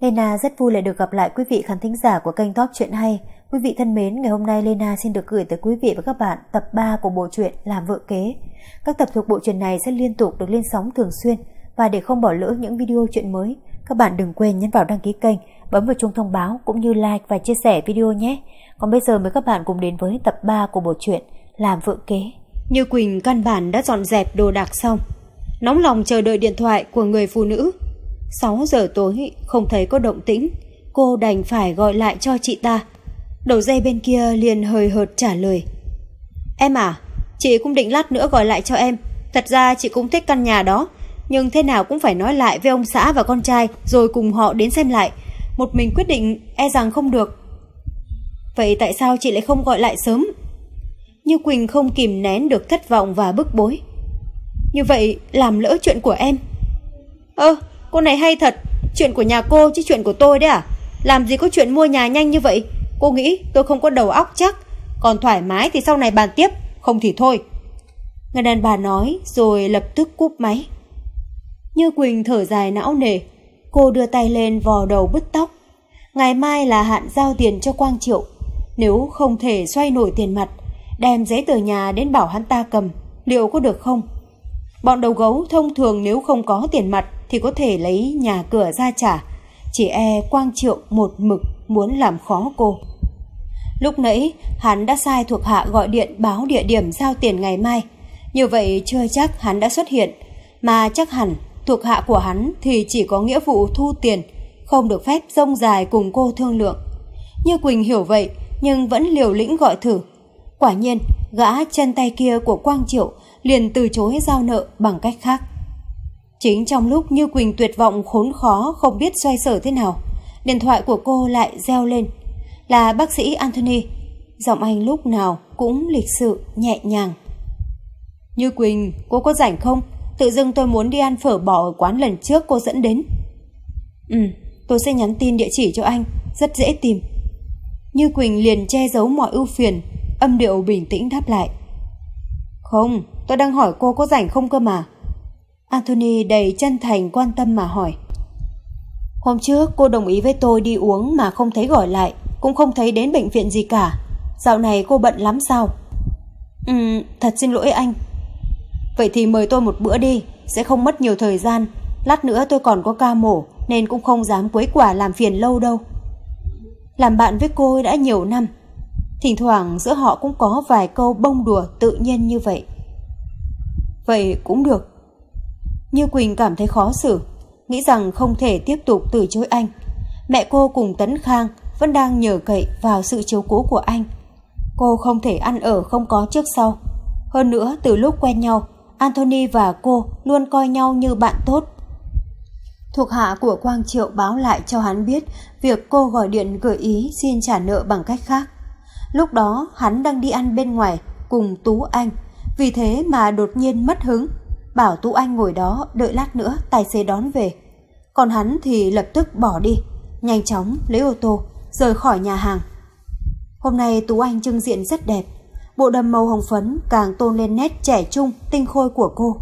Lena rất vui lại được gặp lại quý vị khán thính giả của kênh Top Chuyện Hay. Quý vị thân mến, ngày hôm nay Lena xin được gửi tới quý vị và các bạn tập 3 của bộ truyện Làm Vợ Kế. Các tập thuộc bộ truyện này sẽ liên tục được lên sóng thường xuyên và để không bỏ lỡ những video chuyện mới, các bạn đừng quên nhấn vào đăng ký kênh, bấm vào chuông thông báo cũng như like và chia sẻ video nhé. Còn bây giờ mời các bạn cùng đến với tập 3 của bộ truyện Làm Vợ Kế. Như Quỳnh căn bản đã dọn dẹp đồ đạc xong, nóng lòng chờ đợi điện thoại của người phụ nữ 6 giờ tối không thấy có động tĩnh, cô đành phải gọi lại cho chị ta. Đầu dây bên kia liền hơi hợt trả lời. Em à, chị cũng định lát nữa gọi lại cho em. Thật ra chị cũng thích căn nhà đó, nhưng thế nào cũng phải nói lại với ông xã và con trai rồi cùng họ đến xem lại. Một mình quyết định e rằng không được. Vậy tại sao chị lại không gọi lại sớm? Như Quỳnh không kìm nén được thất vọng và bức bối. Như vậy làm lỡ chuyện của em. Ơ, Cô này hay thật, chuyện của nhà cô chứ chuyện của tôi đấy à? Làm gì có chuyện mua nhà nhanh như vậy? Cô nghĩ tôi không có đầu óc chắc. Còn thoải mái thì sau này bàn tiếp, không thì thôi. Người đàn bà nói rồi lập tức cúp máy. Như Quỳnh thở dài não nề, cô đưa tay lên vò đầu bứt tóc. Ngày mai là hạn giao tiền cho Quang Triệu. Nếu không thể xoay nổi tiền mặt, đem giấy tờ nhà đến bảo hắn ta cầm, liệu có được không? Bọn đầu gấu thông thường nếu không có tiền mặt thì có thể lấy nhà cửa ra trả. Chỉ e Quang Triệu một mực muốn làm khó cô. Lúc nãy, hắn đã sai thuộc hạ gọi điện báo địa điểm giao tiền ngày mai. Như vậy chưa chắc hắn đã xuất hiện, mà chắc hẳn thuộc hạ của hắn thì chỉ có nghĩa vụ thu tiền, không được phép rông dài cùng cô thương lượng. Như Quỳnh hiểu vậy, nhưng vẫn liều lĩnh gọi thử. Quả nhiên, gã chân tay kia của Quang Triệu liền từ chối giao nợ bằng cách khác. Chính trong lúc Như Quỳnh tuyệt vọng khốn khó không biết xoay sở thế nào, điện thoại của cô lại reo lên. Là bác sĩ Anthony. Giọng anh lúc nào cũng lịch sự, nhẹ nhàng. Như Quỳnh, cô có rảnh không? Tự dưng tôi muốn đi ăn phở bò ở quán lần trước cô dẫn đến. Ừ, tôi sẽ nhắn tin địa chỉ cho anh, rất dễ tìm. Như Quỳnh liền che giấu mọi ưu phiền, âm điệu bình tĩnh đáp lại. Không, tôi đang hỏi cô có rảnh không cơ mà. Anthony đầy chân thành quan tâm mà hỏi. Hôm trước cô đồng ý với tôi đi uống mà không thấy gọi lại, cũng không thấy đến bệnh viện gì cả. Dạo này cô bận lắm sao? Ừ, thật xin lỗi anh. Vậy thì mời tôi một bữa đi, sẽ không mất nhiều thời gian. Lát nữa tôi còn có ca mổ nên cũng không dám quấy quả làm phiền lâu đâu. Làm bạn với cô đã nhiều năm, thỉnh thoảng giữa họ cũng có vài câu bông đùa tự nhiên như vậy. Vậy cũng được, như Quỳnh cảm thấy khó xử, nghĩ rằng không thể tiếp tục từ chối anh. Mẹ cô cùng Tấn Khang vẫn đang nhờ cậy vào sự chiếu cố của anh. Cô không thể ăn ở không có trước sau. Hơn nữa, từ lúc quen nhau, Anthony và cô luôn coi nhau như bạn tốt. Thuộc hạ của Quang Triệu báo lại cho hắn biết việc cô gọi điện gợi ý xin trả nợ bằng cách khác. Lúc đó hắn đang đi ăn bên ngoài cùng Tú Anh, vì thế mà đột nhiên mất hứng bảo Tú Anh ngồi đó đợi lát nữa tài xế đón về. Còn hắn thì lập tức bỏ đi, nhanh chóng lấy ô tô, rời khỏi nhà hàng. Hôm nay Tú Anh trưng diện rất đẹp, bộ đầm màu hồng phấn càng tôn lên nét trẻ trung, tinh khôi của cô.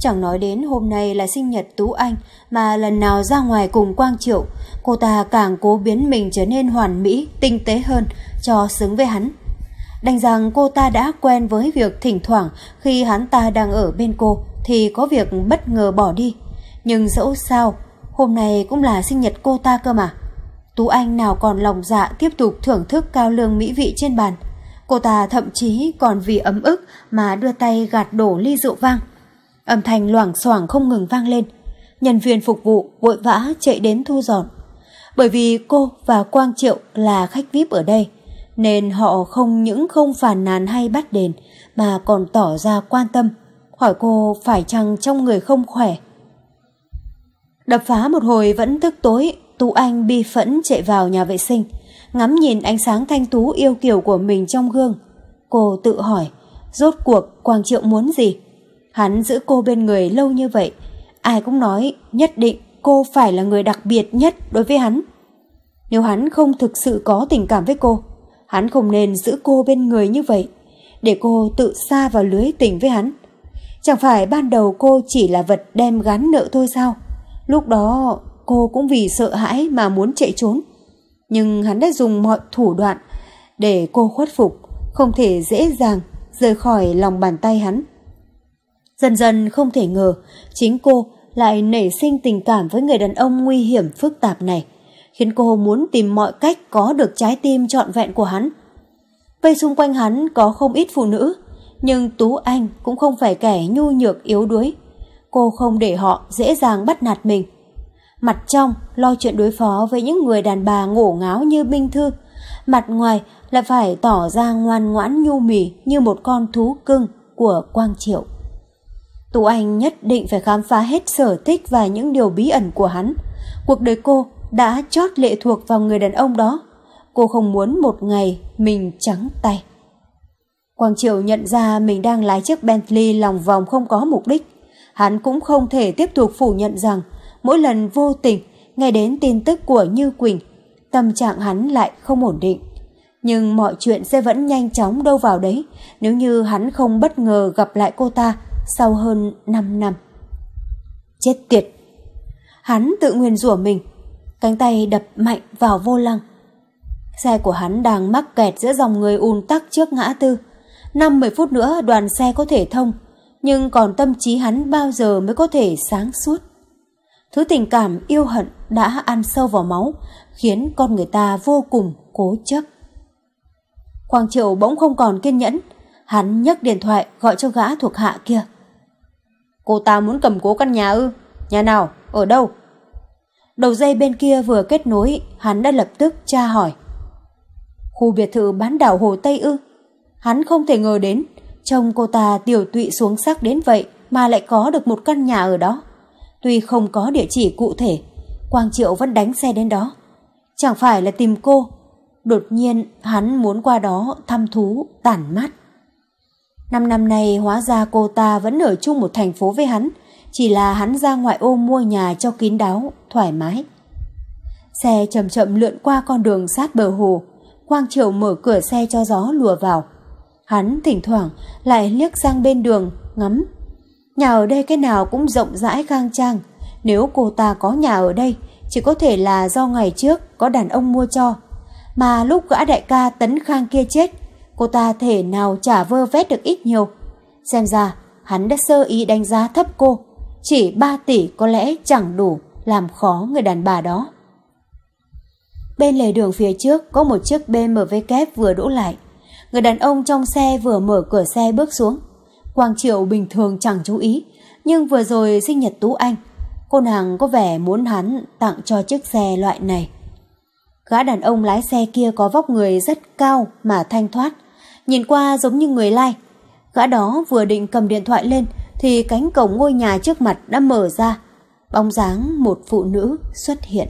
Chẳng nói đến hôm nay là sinh nhật Tú Anh mà lần nào ra ngoài cùng Quang Triệu, cô ta càng cố biến mình trở nên hoàn mỹ, tinh tế hơn cho xứng với hắn. Đành rằng cô ta đã quen với việc thỉnh thoảng khi hắn ta đang ở bên cô thì có việc bất ngờ bỏ đi. Nhưng dẫu sao, hôm nay cũng là sinh nhật cô ta cơ mà. Tú Anh nào còn lòng dạ tiếp tục thưởng thức cao lương mỹ vị trên bàn. Cô ta thậm chí còn vì ấm ức mà đưa tay gạt đổ ly rượu vang. Âm thanh loảng xoảng không ngừng vang lên. Nhân viên phục vụ vội vã chạy đến thu dọn. Bởi vì cô và Quang Triệu là khách VIP ở đây, nên họ không những không phàn nàn hay bắt đền mà còn tỏ ra quan tâm hỏi cô phải chăng trong người không khỏe. Đập phá một hồi vẫn thức tối, Tú Anh bi phẫn chạy vào nhà vệ sinh, ngắm nhìn ánh sáng thanh tú yêu kiều của mình trong gương. Cô tự hỏi, rốt cuộc Quang Triệu muốn gì? Hắn giữ cô bên người lâu như vậy, ai cũng nói nhất định cô phải là người đặc biệt nhất đối với hắn. Nếu hắn không thực sự có tình cảm với cô, hắn không nên giữ cô bên người như vậy, để cô tự xa vào lưới tình với hắn. Chẳng phải ban đầu cô chỉ là vật đem gắn nợ thôi sao? Lúc đó cô cũng vì sợ hãi mà muốn chạy trốn. Nhưng hắn đã dùng mọi thủ đoạn để cô khuất phục, không thể dễ dàng rời khỏi lòng bàn tay hắn. Dần dần không thể ngờ, chính cô lại nảy sinh tình cảm với người đàn ông nguy hiểm phức tạp này, khiến cô muốn tìm mọi cách có được trái tim trọn vẹn của hắn. Vây xung quanh hắn có không ít phụ nữ, nhưng Tú Anh cũng không phải kẻ nhu nhược yếu đuối. Cô không để họ dễ dàng bắt nạt mình. Mặt trong lo chuyện đối phó với những người đàn bà ngổ ngáo như Minh Thư, mặt ngoài lại phải tỏ ra ngoan ngoãn nhu mì như một con thú cưng của Quang Triệu. Tú Anh nhất định phải khám phá hết sở thích và những điều bí ẩn của hắn. Cuộc đời cô đã chót lệ thuộc vào người đàn ông đó. Cô không muốn một ngày mình trắng tay. Quang Triệu nhận ra mình đang lái chiếc Bentley lòng vòng không có mục đích. Hắn cũng không thể tiếp tục phủ nhận rằng mỗi lần vô tình nghe đến tin tức của Như Quỳnh, tâm trạng hắn lại không ổn định. Nhưng mọi chuyện sẽ vẫn nhanh chóng đâu vào đấy nếu như hắn không bất ngờ gặp lại cô ta sau hơn 5 năm. Chết tiệt! Hắn tự nguyên rủa mình, cánh tay đập mạnh vào vô lăng. Xe của hắn đang mắc kẹt giữa dòng người ùn tắc trước ngã tư. 5-10 phút nữa đoàn xe có thể thông, nhưng còn tâm trí hắn bao giờ mới có thể sáng suốt. Thứ tình cảm yêu hận đã ăn sâu vào máu, khiến con người ta vô cùng cố chấp. Quang Triệu bỗng không còn kiên nhẫn, hắn nhấc điện thoại gọi cho gã thuộc hạ kia. Cô ta muốn cầm cố căn nhà ư? Nhà nào? Ở đâu? Đầu dây bên kia vừa kết nối, hắn đã lập tức tra hỏi. Khu biệt thự bán đảo Hồ Tây ư? Hắn không thể ngờ đến, chồng cô ta tiểu tụy xuống sắc đến vậy mà lại có được một căn nhà ở đó. Tuy không có địa chỉ cụ thể, Quang Triệu vẫn đánh xe đến đó. Chẳng phải là tìm cô. Đột nhiên hắn muốn qua đó thăm thú, tản mát. Năm năm nay hóa ra cô ta vẫn ở chung một thành phố với hắn, chỉ là hắn ra ngoại ô mua nhà cho kín đáo, thoải mái. Xe chậm chậm lượn qua con đường sát bờ hồ, Quang Triệu mở cửa xe cho gió lùa vào. Hắn thỉnh thoảng lại liếc sang bên đường, ngắm. Nhà ở đây cái nào cũng rộng rãi khang trang, nếu cô ta có nhà ở đây, chỉ có thể là do ngày trước có đàn ông mua cho. Mà lúc gã đại ca tấn khang kia chết, cô ta thể nào trả vơ vét được ít nhiều. Xem ra, hắn đã sơ ý đánh giá thấp cô. Chỉ 3 tỷ có lẽ chẳng đủ làm khó người đàn bà đó. Bên lề đường phía trước có một chiếc BMW kép vừa đỗ lại. Người đàn ông trong xe vừa mở cửa xe bước xuống. Quang Triệu bình thường chẳng chú ý, nhưng vừa rồi sinh nhật Tú Anh, cô nàng có vẻ muốn hắn tặng cho chiếc xe loại này. Gã đàn ông lái xe kia có vóc người rất cao mà thanh thoát, nhìn qua giống như người lai. Gã đó vừa định cầm điện thoại lên thì cánh cổng ngôi nhà trước mặt đã mở ra. Bóng dáng một phụ nữ xuất hiện.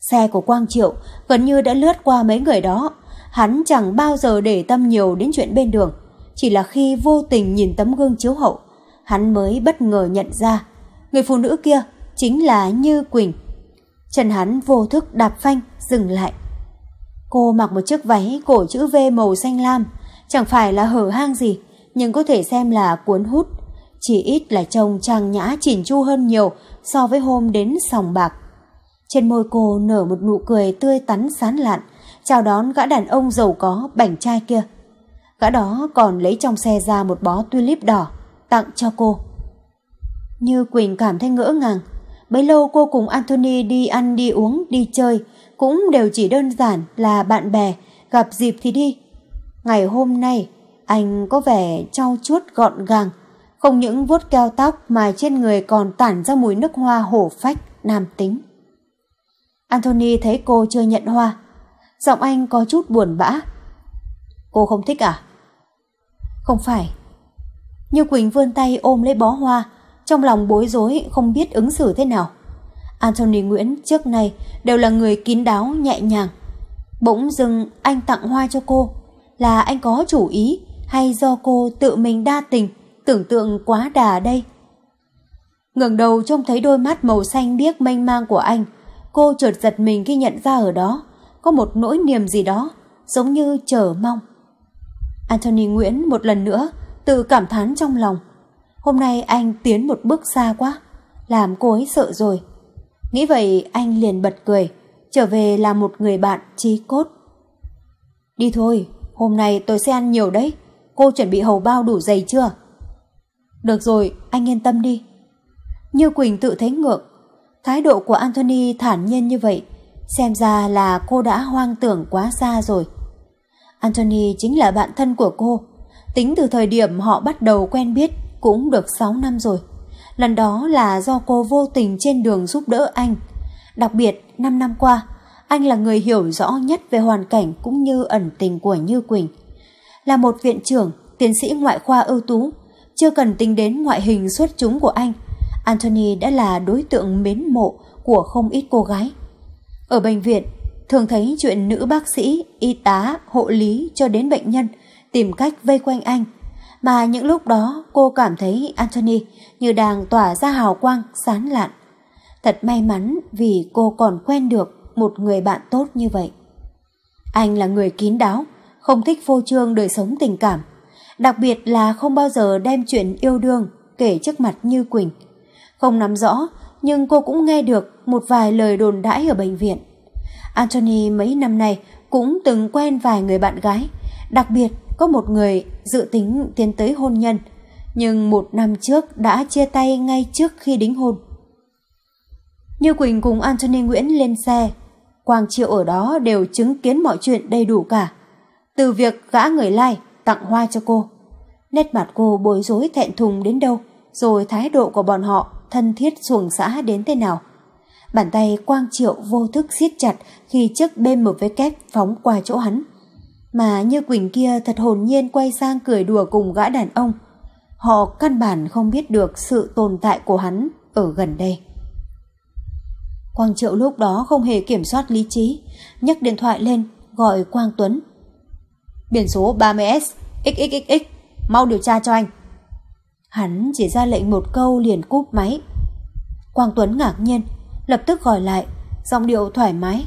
Xe của Quang Triệu gần như đã lướt qua mấy người đó. Hắn chẳng bao giờ để tâm nhiều đến chuyện bên đường. Chỉ là khi vô tình nhìn tấm gương chiếu hậu, hắn mới bất ngờ nhận ra người phụ nữ kia chính là Như Quỳnh. Chân hắn vô thức đạp phanh, dừng lại. Cô mặc một chiếc váy cổ chữ V màu xanh lam, chẳng phải là hở hang gì, nhưng có thể xem là cuốn hút. Chỉ ít là trông trang nhã chỉn chu hơn nhiều so với hôm đến sòng bạc. Trên môi cô nở một nụ cười tươi tắn sán lạn, chào đón gã đàn ông giàu có bảnh trai kia. Gã đó còn lấy trong xe ra một bó tulip đỏ, tặng cho cô. Như Quỳnh cảm thấy ngỡ ngàng, bấy lâu cô cùng Anthony đi ăn đi uống đi chơi, cũng đều chỉ đơn giản là bạn bè, gặp dịp thì đi. Ngày hôm nay, anh có vẻ trau chuốt gọn gàng, không những vuốt keo tóc mà trên người còn tản ra mùi nước hoa hổ phách, nam tính. Anthony thấy cô chưa nhận hoa, giọng anh có chút buồn bã. Cô không thích à? Không phải. Như Quỳnh vươn tay ôm lấy bó hoa, trong lòng bối rối không biết ứng xử thế nào. Anthony Nguyễn trước nay đều là người kín đáo nhẹ nhàng. Bỗng dưng anh tặng hoa cho cô, là anh có chủ ý hay do cô tự mình đa tình, tưởng tượng quá đà đây? ngẩng đầu trông thấy đôi mắt màu xanh biếc mênh mang của anh, cô chợt giật mình khi nhận ra ở đó có một nỗi niềm gì đó, giống như chờ mong. Anthony Nguyễn một lần nữa tự cảm thán trong lòng. Hôm nay anh tiến một bước xa quá, làm cô ấy sợ rồi. Nghĩ vậy anh liền bật cười, trở về là một người bạn trí cốt. Đi thôi, hôm nay tôi sẽ ăn nhiều đấy. Cô chuẩn bị hầu bao đủ dày chưa? Được rồi, anh yên tâm đi. Như Quỳnh tự thấy ngượng. Thái độ của Anthony thản nhiên như vậy, xem ra là cô đã hoang tưởng quá xa rồi. Anthony chính là bạn thân của cô. Tính từ thời điểm họ bắt đầu quen biết cũng được 6 năm rồi. Lần đó là do cô vô tình trên đường giúp đỡ anh. Đặc biệt, 5 năm qua, anh là người hiểu rõ nhất về hoàn cảnh cũng như ẩn tình của Như Quỳnh. Là một viện trưởng, tiến sĩ ngoại khoa ưu tú, chưa cần tính đến ngoại hình xuất chúng của anh, Anthony đã là đối tượng mến mộ của không ít cô gái. Ở bệnh viện, thường thấy chuyện nữ bác sĩ, y tá, hộ lý cho đến bệnh nhân tìm cách vây quanh anh. Mà những lúc đó cô cảm thấy Anthony như đang tỏa ra hào quang sán lạn. Thật may mắn vì cô còn quen được một người bạn tốt như vậy. Anh là người kín đáo, không thích phô trương đời sống tình cảm. Đặc biệt là không bao giờ đem chuyện yêu đương kể trước mặt Như Quỳnh. Không nắm rõ, nhưng cô cũng nghe được một vài lời đồn đãi ở bệnh viện. Anthony mấy năm nay cũng từng quen vài người bạn gái, đặc biệt có một người dự tính tiến tới hôn nhân, nhưng một năm trước đã chia tay ngay trước khi đính hôn. Như Quỳnh cùng Anthony Nguyễn lên xe, Quang Triệu ở đó đều chứng kiến mọi chuyện đầy đủ cả. Từ việc gã người lai like, tặng hoa cho cô. Nét mặt cô bối rối thẹn thùng đến đâu, rồi thái độ của bọn họ thân thiết xuồng xã đến thế nào. Bàn tay Quang Triệu vô thức siết chặt khi chiếc BMW phóng qua chỗ hắn. Mà như Quỳnh kia thật hồn nhiên quay sang cười đùa cùng gã đàn ông. Họ căn bản không biết được sự tồn tại của hắn ở gần đây. Quang Triệu lúc đó không hề kiểm soát lý trí, nhấc điện thoại lên, gọi Quang Tuấn. Biển số 30S, XXXX, mau điều tra cho anh. Hắn chỉ ra lệnh một câu liền cúp máy. Quang Tuấn ngạc nhiên, lập tức gọi lại, giọng điệu thoải mái.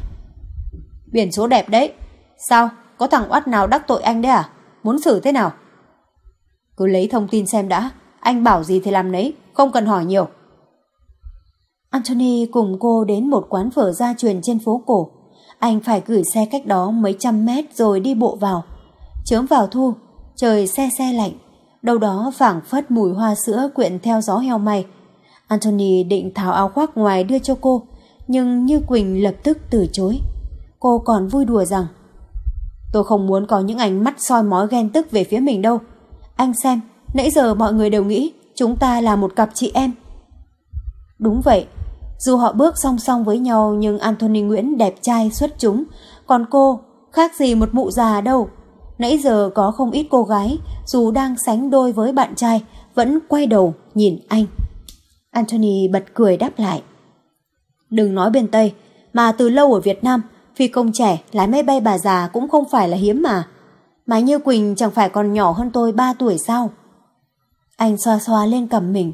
Biển số đẹp đấy, sao, có thằng oát nào đắc tội anh đấy à? Muốn xử thế nào? Cứ lấy thông tin xem đã, anh bảo gì thì làm nấy, không cần hỏi nhiều. Anthony cùng cô đến một quán phở gia truyền trên phố cổ. Anh phải gửi xe cách đó mấy trăm mét rồi đi bộ vào. Chớm vào thu, trời xe xe lạnh, đâu đó phảng phất mùi hoa sữa quyện theo gió heo may. Anthony định tháo áo khoác ngoài đưa cho cô, nhưng Như Quỳnh lập tức từ chối. Cô còn vui đùa rằng Tôi không muốn có những ánh mắt soi mói ghen tức về phía mình đâu. Anh xem, nãy giờ mọi người đều nghĩ chúng ta là một cặp chị em. Đúng vậy, dù họ bước song song với nhau nhưng Anthony Nguyễn đẹp trai xuất chúng, còn cô khác gì một mụ già đâu. Nãy giờ có không ít cô gái, dù đang sánh đôi với bạn trai, vẫn quay đầu nhìn anh. Anthony bật cười đáp lại. Đừng nói bên Tây, mà từ lâu ở Việt Nam, phi công trẻ lái máy bay bà già cũng không phải là hiếm mà. Mà Như Quỳnh chẳng phải còn nhỏ hơn tôi 3 tuổi sao? Anh xoa xoa lên cầm mình.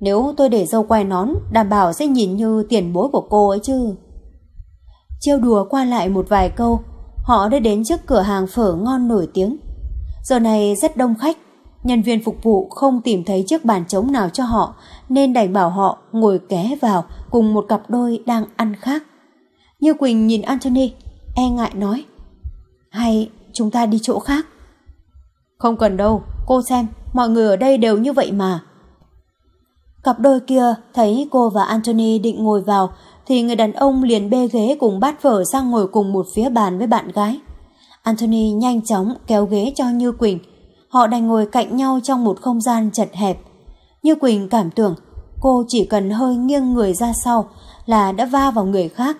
Nếu tôi để dâu quay nón, đảm bảo sẽ nhìn như tiền bối của cô ấy chứ. Trêu đùa qua lại một vài câu, họ đã đến trước cửa hàng phở ngon nổi tiếng. Giờ này rất đông khách, nhân viên phục vụ không tìm thấy chiếc bàn trống nào cho họ nên đành bảo họ ngồi ké vào cùng một cặp đôi đang ăn khác. Như Quỳnh nhìn Anthony, e ngại nói Hay chúng ta đi chỗ khác? Không cần đâu, cô xem, mọi người ở đây đều như vậy mà. Cặp đôi kia thấy cô và Anthony định ngồi vào thì người đàn ông liền bê ghế cùng bát phở sang ngồi cùng một phía bàn với bạn gái. Anthony nhanh chóng kéo ghế cho Như Quỳnh. Họ đành ngồi cạnh nhau trong một không gian chật hẹp. Như Quỳnh cảm tưởng cô chỉ cần hơi nghiêng người ra sau là đã va vào người khác.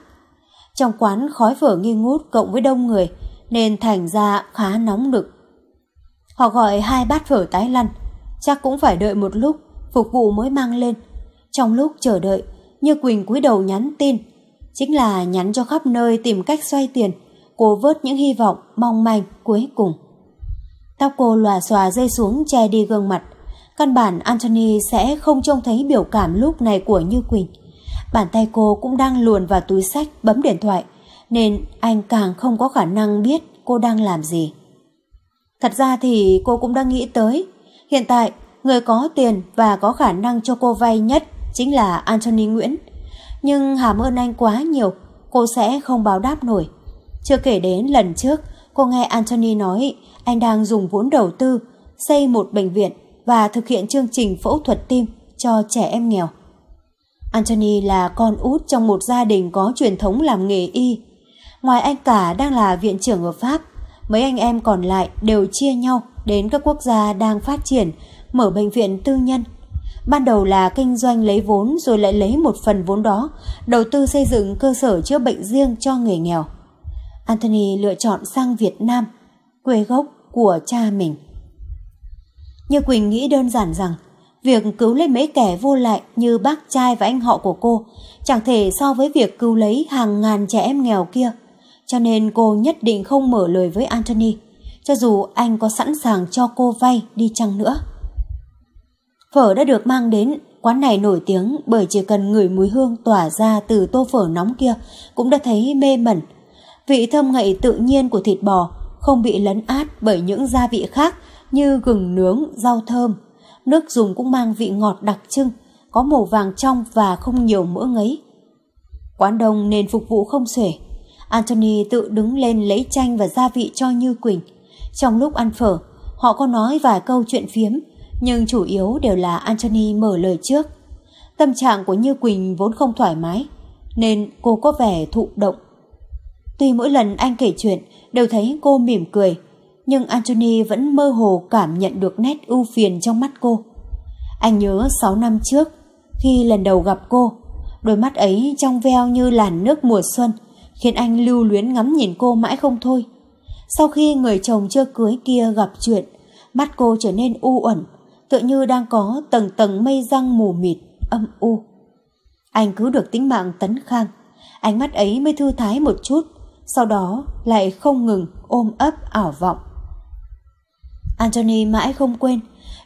Trong quán khói phở nghi ngút cộng với đông người nên thành ra khá nóng nực. Họ gọi hai bát phở tái lăn, chắc cũng phải đợi một lúc phục vụ mới mang lên. Trong lúc chờ đợi, Như Quỳnh cúi đầu nhắn tin, chính là nhắn cho khắp nơi tìm cách xoay tiền, cô vớt những hy vọng mong manh cuối cùng. Tóc cô lòa xòa rơi xuống che đi gương mặt, căn bản Anthony sẽ không trông thấy biểu cảm lúc này của Như Quỳnh. Bàn tay cô cũng đang luồn vào túi sách bấm điện thoại, nên anh càng không có khả năng biết cô đang làm gì. Thật ra thì cô cũng đang nghĩ tới, hiện tại người có tiền và có khả năng cho cô vay nhất chính là Anthony Nguyễn. Nhưng hàm ơn anh quá nhiều, cô sẽ không báo đáp nổi. Chưa kể đến lần trước, cô nghe Anthony nói anh đang dùng vốn đầu tư xây một bệnh viện và thực hiện chương trình phẫu thuật tim cho trẻ em nghèo. Anthony là con út trong một gia đình có truyền thống làm nghề y. Ngoài anh cả đang là viện trưởng ở Pháp, mấy anh em còn lại đều chia nhau đến các quốc gia đang phát triển, mở bệnh viện tư nhân. Ban đầu là kinh doanh lấy vốn rồi lại lấy một phần vốn đó, đầu tư xây dựng cơ sở chữa bệnh riêng cho người nghèo. Anthony lựa chọn sang Việt Nam, quê gốc của cha mình. Như Quỳnh nghĩ đơn giản rằng việc cứu lấy mấy kẻ vô lại như bác trai và anh họ của cô chẳng thể so với việc cứu lấy hàng ngàn trẻ em nghèo kia. Cho nên cô nhất định không mở lời với Anthony, cho dù anh có sẵn sàng cho cô vay đi chăng nữa. Phở đã được mang đến, quán này nổi tiếng bởi chỉ cần ngửi mùi hương tỏa ra từ tô phở nóng kia cũng đã thấy mê mẩn. Vị thơm ngậy tự nhiên của thịt bò không bị lấn át bởi những gia vị khác như gừng nướng, rau thơm. Nước dùng cũng mang vị ngọt đặc trưng, có màu vàng trong và không nhiều mỡ ngấy. Quán đông nên phục vụ không xuể. Anthony tự đứng lên lấy chanh và gia vị cho Như Quỳnh. Trong lúc ăn phở, họ có nói vài câu chuyện phiếm, nhưng chủ yếu đều là Anthony mở lời trước. Tâm trạng của Như Quỳnh vốn không thoải mái, nên cô có vẻ thụ động. Tuy mỗi lần anh kể chuyện đều thấy cô mỉm cười, nhưng Anthony vẫn mơ hồ cảm nhận được nét ưu phiền trong mắt cô. Anh nhớ 6 năm trước, khi lần đầu gặp cô, đôi mắt ấy trong veo như làn nước mùa xuân, khiến anh lưu luyến ngắm nhìn cô mãi không thôi. Sau khi người chồng chưa cưới kia gặp chuyện, mắt cô trở nên u uẩn, tựa như đang có tầng tầng mây răng mù mịt, âm u. Anh cứ được tính mạng tấn khang, ánh mắt ấy mới thư thái một chút, sau đó lại không ngừng ôm ấp ảo vọng. Anthony mãi không quên,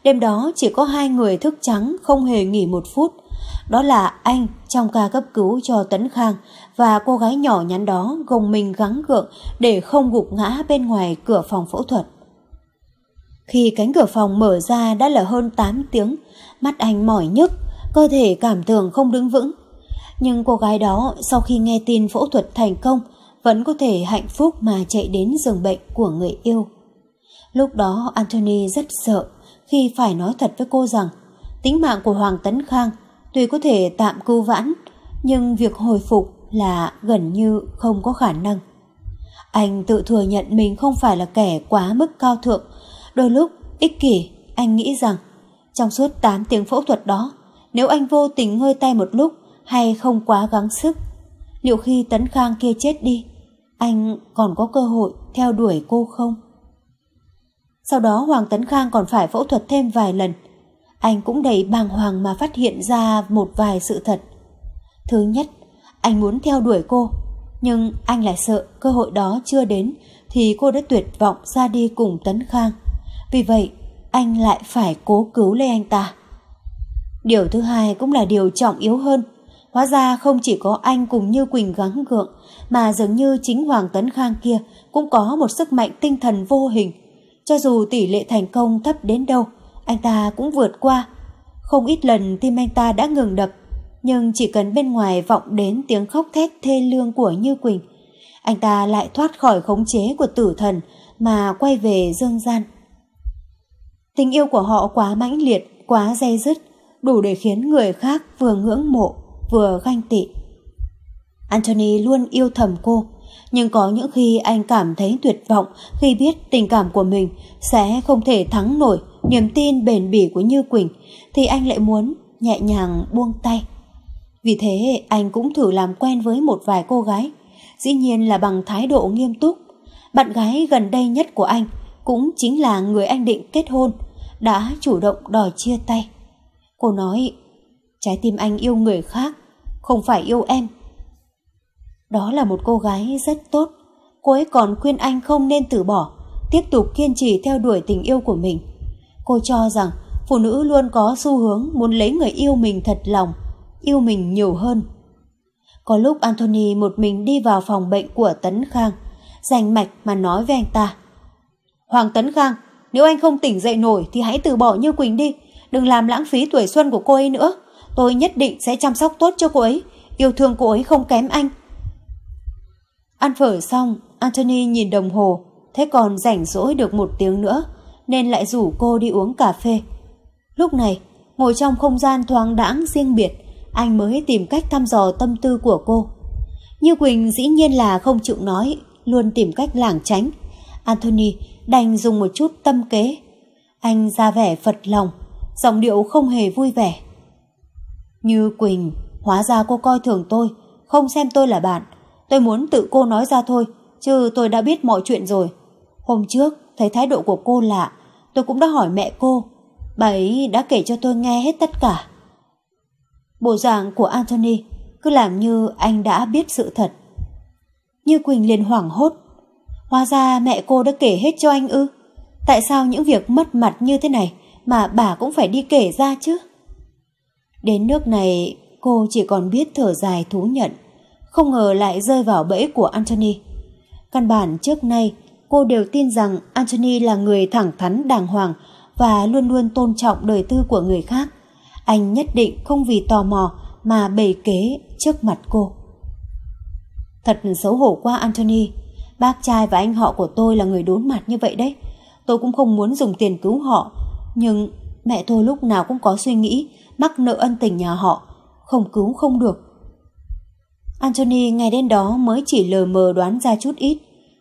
đêm đó chỉ có hai người thức trắng không hề nghỉ một phút. Đó là anh trong ca cấp cứu cho Tấn Khang và cô gái nhỏ nhắn đó gồng mình gắng gượng để không gục ngã bên ngoài cửa phòng phẫu thuật. Khi cánh cửa phòng mở ra đã là hơn 8 tiếng, mắt anh mỏi nhức, cơ thể cảm tưởng không đứng vững. Nhưng cô gái đó sau khi nghe tin phẫu thuật thành công vẫn có thể hạnh phúc mà chạy đến giường bệnh của người yêu. Lúc đó Anthony rất sợ khi phải nói thật với cô rằng tính mạng của Hoàng Tấn Khang tuy có thể tạm cứu vãn nhưng việc hồi phục là gần như không có khả năng. Anh tự thừa nhận mình không phải là kẻ quá mức cao thượng. Đôi lúc ích kỷ anh nghĩ rằng trong suốt 8 tiếng phẫu thuật đó nếu anh vô tình ngơi tay một lúc hay không quá gắng sức liệu khi Tấn Khang kia chết đi anh còn có cơ hội theo đuổi cô không? Sau đó Hoàng Tấn Khang còn phải phẫu thuật thêm vài lần. Anh cũng đầy bàng hoàng mà phát hiện ra một vài sự thật. Thứ nhất, anh muốn theo đuổi cô, nhưng anh lại sợ cơ hội đó chưa đến thì cô đã tuyệt vọng ra đi cùng Tấn Khang. Vì vậy, anh lại phải cố cứu lấy anh ta. Điều thứ hai cũng là điều trọng yếu hơn. Hóa ra không chỉ có anh cùng Như Quỳnh gắng gượng, mà dường như chính Hoàng Tấn Khang kia cũng có một sức mạnh tinh thần vô hình cho dù tỷ lệ thành công thấp đến đâu, anh ta cũng vượt qua. Không ít lần tim anh ta đã ngừng đập, nhưng chỉ cần bên ngoài vọng đến tiếng khóc thét thê lương của Như Quỳnh, anh ta lại thoát khỏi khống chế của tử thần mà quay về dương gian. Tình yêu của họ quá mãnh liệt, quá dây dứt, đủ để khiến người khác vừa ngưỡng mộ, vừa ganh tị. Anthony luôn yêu thầm cô, nhưng có những khi anh cảm thấy tuyệt vọng khi biết tình cảm của mình sẽ không thể thắng nổi niềm tin bền bỉ của Như Quỳnh thì anh lại muốn nhẹ nhàng buông tay. Vì thế anh cũng thử làm quen với một vài cô gái, dĩ nhiên là bằng thái độ nghiêm túc. Bạn gái gần đây nhất của anh cũng chính là người anh định kết hôn, đã chủ động đòi chia tay. Cô nói, trái tim anh yêu người khác, không phải yêu em. Đó là một cô gái rất tốt. Cô ấy còn khuyên anh không nên từ bỏ, tiếp tục kiên trì theo đuổi tình yêu của mình. Cô cho rằng phụ nữ luôn có xu hướng muốn lấy người yêu mình thật lòng, yêu mình nhiều hơn. Có lúc Anthony một mình đi vào phòng bệnh của Tấn Khang, rành mạch mà nói với anh ta. Hoàng Tấn Khang, nếu anh không tỉnh dậy nổi thì hãy từ bỏ Như Quỳnh đi, đừng làm lãng phí tuổi xuân của cô ấy nữa. Tôi nhất định sẽ chăm sóc tốt cho cô ấy, yêu thương cô ấy không kém anh. Ăn phở xong, Anthony nhìn đồng hồ, thế còn rảnh rỗi được một tiếng nữa, nên lại rủ cô đi uống cà phê. Lúc này, ngồi trong không gian thoáng đãng riêng biệt, anh mới tìm cách thăm dò tâm tư của cô. Như Quỳnh dĩ nhiên là không chịu nói, luôn tìm cách lảng tránh. Anthony đành dùng một chút tâm kế. Anh ra vẻ phật lòng, giọng điệu không hề vui vẻ. Như Quỳnh, hóa ra cô coi thường tôi, không xem tôi là bạn. Tôi muốn tự cô nói ra thôi, chứ tôi đã biết mọi chuyện rồi. Hôm trước, thấy thái độ của cô lạ, tôi cũng đã hỏi mẹ cô. Bà ấy đã kể cho tôi nghe hết tất cả. Bộ dạng của Anthony cứ làm như anh đã biết sự thật. Như Quỳnh liền hoảng hốt. Hóa ra mẹ cô đã kể hết cho anh ư? Tại sao những việc mất mặt như thế này mà bà cũng phải đi kể ra chứ? Đến nước này cô chỉ còn biết thở dài thú nhận, không ngờ lại rơi vào bẫy của Anthony. Căn bản trước nay cô đều tin rằng Anthony là người thẳng thắn đàng hoàng và luôn luôn tôn trọng đời tư của người khác. Anh nhất định không vì tò mò mà bày kế trước mặt cô. Thật xấu hổ quá Anthony, bác trai và anh họ của tôi là người đốn mặt như vậy đấy. Tôi cũng không muốn dùng tiền cứu họ, nhưng mẹ tôi lúc nào cũng có suy nghĩ mắc nợ ân tình nhà họ, không cứu không được. Anthony ngày đến đó mới chỉ lờ mờ đoán ra chút ít.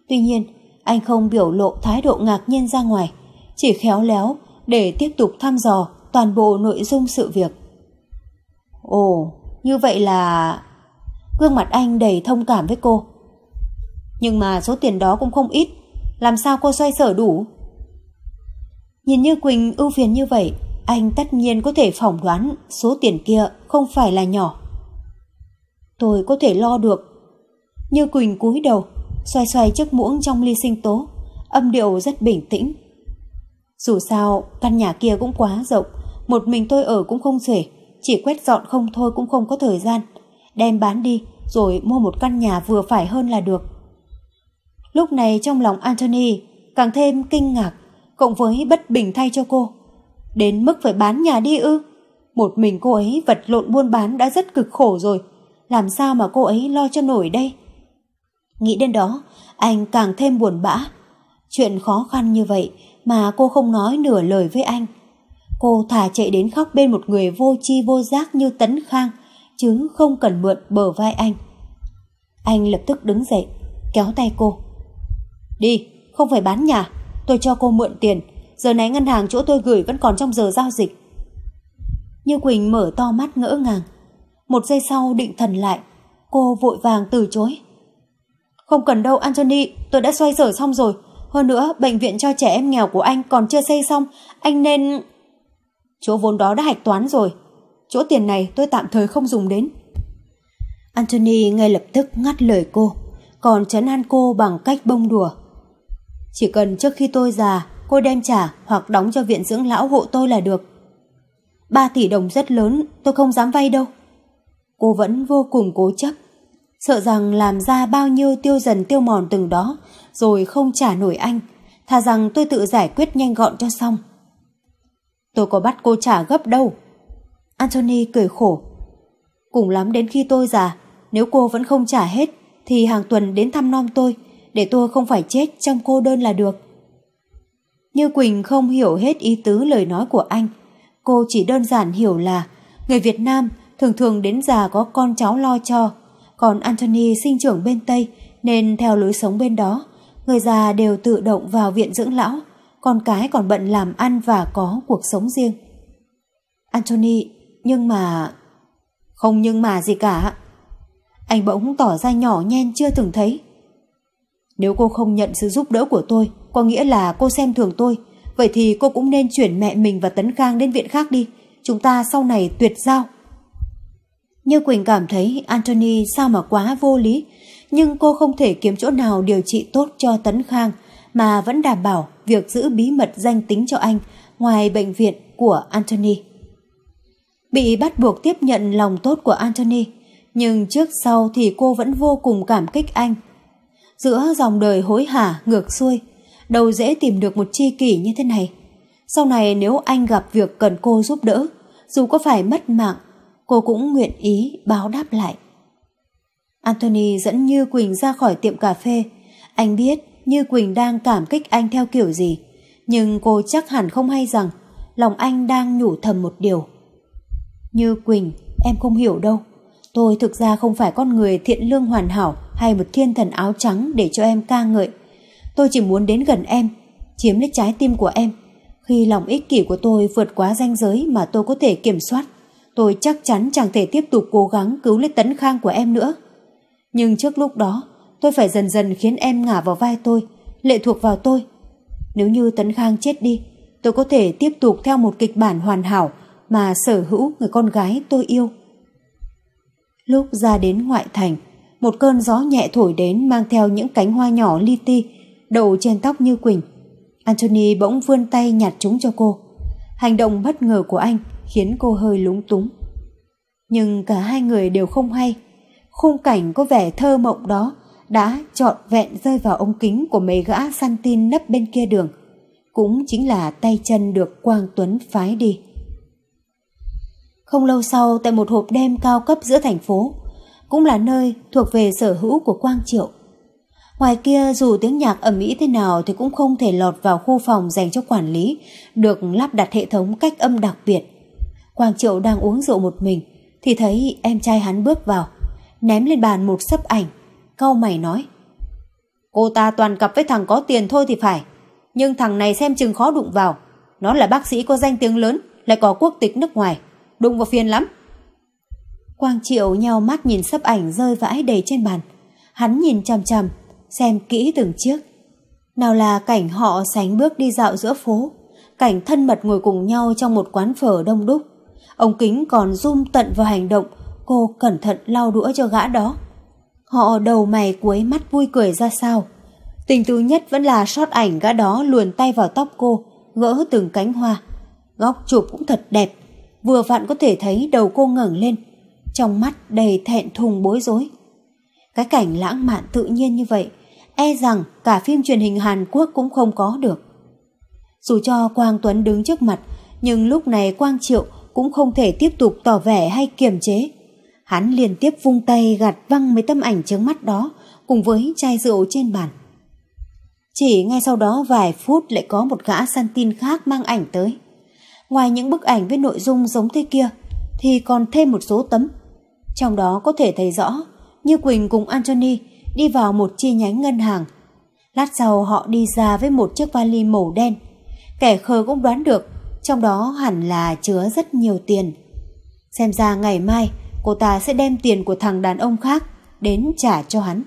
Tuy nhiên, anh không biểu lộ thái độ ngạc nhiên ra ngoài, chỉ khéo léo để tiếp tục thăm dò toàn bộ nội dung sự việc. Ồ, như vậy là... Gương mặt anh đầy thông cảm với cô. Nhưng mà số tiền đó cũng không ít, làm sao cô xoay sở đủ? Nhìn như Quỳnh ưu phiền như vậy, anh tất nhiên có thể phỏng đoán số tiền kia không phải là nhỏ. Tôi có thể lo được. Như Quỳnh cúi đầu, xoay xoay chiếc muỗng trong ly sinh tố, âm điệu rất bình tĩnh. Dù sao, căn nhà kia cũng quá rộng, một mình tôi ở cũng không xuể, chỉ quét dọn không thôi cũng không có thời gian. Đem bán đi, rồi mua một căn nhà vừa phải hơn là được. Lúc này trong lòng Anthony càng thêm kinh ngạc, cộng với bất bình thay cho cô. Đến mức phải bán nhà đi ư? Một mình cô ấy vật lộn buôn bán đã rất cực khổ rồi. Làm sao mà cô ấy lo cho nổi đây? Nghĩ đến đó, anh càng thêm buồn bã. Chuyện khó khăn như vậy mà cô không nói nửa lời với anh. Cô thả chạy đến khóc bên một người vô chi vô giác như Tấn Khang, chứ không cần mượn bờ vai anh. Anh lập tức đứng dậy, kéo tay cô. Đi, không phải bán nhà, tôi cho cô mượn tiền, giờ này ngân hàng chỗ tôi gửi vẫn còn trong giờ giao dịch. Như Quỳnh mở to mắt ngỡ ngàng. Một giây sau định thần lại, cô vội vàng từ chối. Không cần đâu Anthony, tôi đã xoay sở xong rồi. Hơn nữa, bệnh viện cho trẻ em nghèo của anh còn chưa xây xong, anh nên... Chỗ vốn đó đã hạch toán rồi. Chỗ tiền này tôi tạm thời không dùng đến. Anthony ngay lập tức ngắt lời cô, còn chấn an cô bằng cách bông đùa. Chỉ cần trước khi tôi già, cô đem trả hoặc đóng cho viện dưỡng lão hộ tôi là được. 3 tỷ đồng rất lớn, tôi không dám vay đâu. Cô vẫn vô cùng cố chấp, sợ rằng làm ra bao nhiêu tiêu dần tiêu mòn từng đó, rồi không trả nổi anh, thà rằng tôi tự giải quyết nhanh gọn cho xong. Tôi có bắt cô trả gấp đâu. Anthony cười khổ. Cùng lắm đến khi tôi già, nếu cô vẫn không trả hết, thì hàng tuần đến thăm non tôi, để tôi không phải chết trong cô đơn là được. Như Quỳnh không hiểu hết ý tứ lời nói của anh. Cô chỉ đơn giản hiểu là người Việt Nam thường thường đến già có con cháu lo cho, còn Anthony sinh trưởng bên Tây nên theo lối sống bên đó, người già đều tự động vào viện dưỡng lão, con cái còn bận làm ăn và có cuộc sống riêng. Anthony, nhưng mà... Không nhưng mà gì cả. Anh bỗng tỏ ra nhỏ nhen chưa từng thấy. Nếu cô không nhận sự giúp đỡ của tôi, có nghĩa là cô xem thường tôi, vậy thì cô cũng nên chuyển mẹ mình và Tấn Khang đến viện khác đi. Chúng ta sau này tuyệt giao. Như Quỳnh cảm thấy Anthony sao mà quá vô lý, nhưng cô không thể kiếm chỗ nào điều trị tốt cho Tấn Khang mà vẫn đảm bảo việc giữ bí mật danh tính cho anh ngoài bệnh viện của Anthony. Bị bắt buộc tiếp nhận lòng tốt của Anthony, nhưng trước sau thì cô vẫn vô cùng cảm kích anh. Giữa dòng đời hối hả ngược xuôi, đâu dễ tìm được một chi kỷ như thế này. Sau này nếu anh gặp việc cần cô giúp đỡ, dù có phải mất mạng, cô cũng nguyện ý báo đáp lại. Anthony dẫn Như Quỳnh ra khỏi tiệm cà phê. Anh biết như Quỳnh đang cảm kích anh theo kiểu gì, nhưng cô chắc hẳn không hay rằng lòng anh đang nhủ thầm một điều. Như Quỳnh, em không hiểu đâu. Tôi thực ra không phải con người thiện lương hoàn hảo hay một thiên thần áo trắng để cho em ca ngợi. Tôi chỉ muốn đến gần em, chiếm lấy trái tim của em. Khi lòng ích kỷ của tôi vượt quá ranh giới mà tôi có thể kiểm soát, tôi chắc chắn chẳng thể tiếp tục cố gắng cứu lấy tấn khang của em nữa. Nhưng trước lúc đó, tôi phải dần dần khiến em ngả vào vai tôi, lệ thuộc vào tôi. Nếu như tấn khang chết đi, tôi có thể tiếp tục theo một kịch bản hoàn hảo mà sở hữu người con gái tôi yêu. Lúc ra đến ngoại thành, một cơn gió nhẹ thổi đến mang theo những cánh hoa nhỏ li ti đậu trên tóc như quỳnh. Anthony bỗng vươn tay nhặt chúng cho cô. Hành động bất ngờ của anh khiến cô hơi lúng túng. Nhưng cả hai người đều không hay. Khung cảnh có vẻ thơ mộng đó đã trọn vẹn rơi vào ống kính của mấy gã săn tin nấp bên kia đường. Cũng chính là tay chân được Quang Tuấn phái đi. Không lâu sau tại một hộp đêm cao cấp giữa thành phố, cũng là nơi thuộc về sở hữu của Quang Triệu. Ngoài kia dù tiếng nhạc ẩm mỹ thế nào thì cũng không thể lọt vào khu phòng dành cho quản lý, được lắp đặt hệ thống cách âm đặc biệt. Quang Triệu đang uống rượu một mình, thì thấy em trai hắn bước vào, ném lên bàn một sấp ảnh, cau mày nói. Cô ta toàn cặp với thằng có tiền thôi thì phải, nhưng thằng này xem chừng khó đụng vào. Nó là bác sĩ có danh tiếng lớn, lại có quốc tịch nước ngoài, đụng vào phiền lắm. Quang Triệu nhau mắt nhìn sấp ảnh rơi vãi đầy trên bàn. Hắn nhìn chằm chằm, xem kỹ từng chiếc. Nào là cảnh họ sánh bước đi dạo giữa phố, cảnh thân mật ngồi cùng nhau trong một quán phở đông đúc. Ông Kính còn zoom tận vào hành động, cô cẩn thận lau đũa cho gã đó. Họ đầu mày cuối mắt vui cười ra sao. Tình tứ nhất vẫn là shot ảnh gã đó luồn tay vào tóc cô, gỡ từng cánh hoa. Góc chụp cũng thật đẹp, vừa vặn có thể thấy đầu cô ngẩng lên, trong mắt đầy thẹn thùng bối rối. Cái cảnh lãng mạn tự nhiên như vậy, e rằng cả phim truyền hình Hàn Quốc cũng không có được. Dù cho Quang Tuấn đứng trước mặt, nhưng lúc này Quang Triệu cũng không thể tiếp tục tỏ vẻ hay kiềm chế. Hắn liên tiếp vung tay gạt văng mấy tấm ảnh trước mắt đó cùng với chai rượu trên bàn. Chỉ ngay sau đó vài phút lại có một gã săn tin khác mang ảnh tới. Ngoài những bức ảnh với nội dung giống thế kia, thì còn thêm một số tấm. Trong đó có thể thấy rõ như Quỳnh cùng Anthony đi vào một chi nhánh ngân hàng. Lát sau họ đi ra với một chiếc vali màu đen. Kẻ khờ cũng đoán được trong đó hẳn là chứa rất nhiều tiền. Xem ra ngày mai cô ta sẽ đem tiền của thằng đàn ông khác đến trả cho hắn.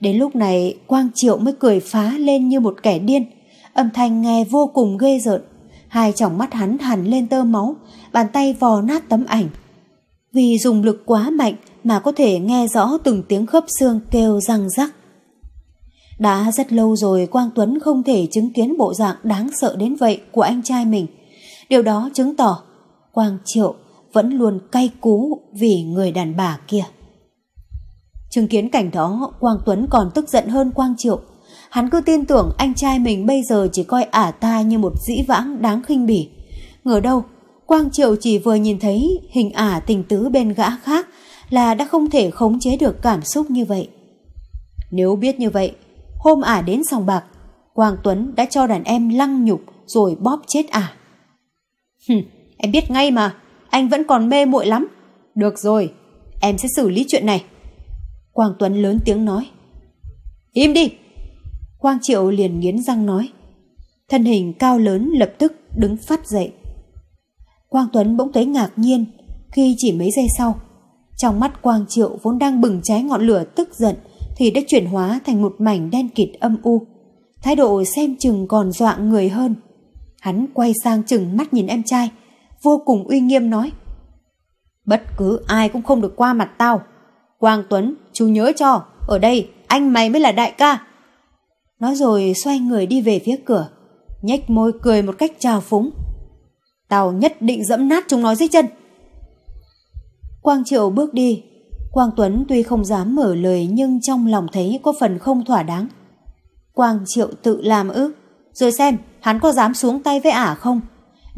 Đến lúc này Quang Triệu mới cười phá lên như một kẻ điên, âm thanh nghe vô cùng ghê rợn. Hai tròng mắt hắn hẳn lên tơ máu, bàn tay vò nát tấm ảnh. Vì dùng lực quá mạnh mà có thể nghe rõ từng tiếng khớp xương kêu răng rắc. Đã rất lâu rồi Quang Tuấn không thể chứng kiến bộ dạng đáng sợ đến vậy của anh trai mình. Điều đó chứng tỏ Quang Triệu vẫn luôn cay cú vì người đàn bà kia. Chứng kiến cảnh đó, Quang Tuấn còn tức giận hơn Quang Triệu. Hắn cứ tin tưởng anh trai mình bây giờ chỉ coi ả ta như một dĩ vãng đáng khinh bỉ. Ngờ đâu, Quang Triệu chỉ vừa nhìn thấy hình ả tình tứ bên gã khác là đã không thể khống chế được cảm xúc như vậy. Nếu biết như vậy, hôm ả đến sòng bạc, Quang Tuấn đã cho đàn em lăng nhục rồi bóp chết ả. Hừm, em biết ngay mà, anh vẫn còn mê muội lắm. Được rồi, em sẽ xử lý chuyện này. Quang Tuấn lớn tiếng nói. Im đi! Quang Triệu liền nghiến răng nói. Thân hình cao lớn lập tức đứng phát dậy. Quang Tuấn bỗng thấy ngạc nhiên khi chỉ mấy giây sau. Trong mắt Quang Triệu vốn đang bừng cháy ngọn lửa tức giận thì đã chuyển hóa thành một mảnh đen kịt âm u. Thái độ xem chừng còn dọa người hơn. Hắn quay sang chừng mắt nhìn em trai, vô cùng uy nghiêm nói. Bất cứ ai cũng không được qua mặt tao. Quang Tuấn, chú nhớ cho, ở đây anh mày mới là đại ca. Nói rồi xoay người đi về phía cửa, nhếch môi cười một cách trào phúng. Tao nhất định dẫm nát chúng nó dưới chân. Quang Triệu bước đi. Quang Tuấn tuy không dám mở lời nhưng trong lòng thấy có phần không thỏa đáng. Quang Triệu tự làm ư. Rồi xem hắn có dám xuống tay với ả không?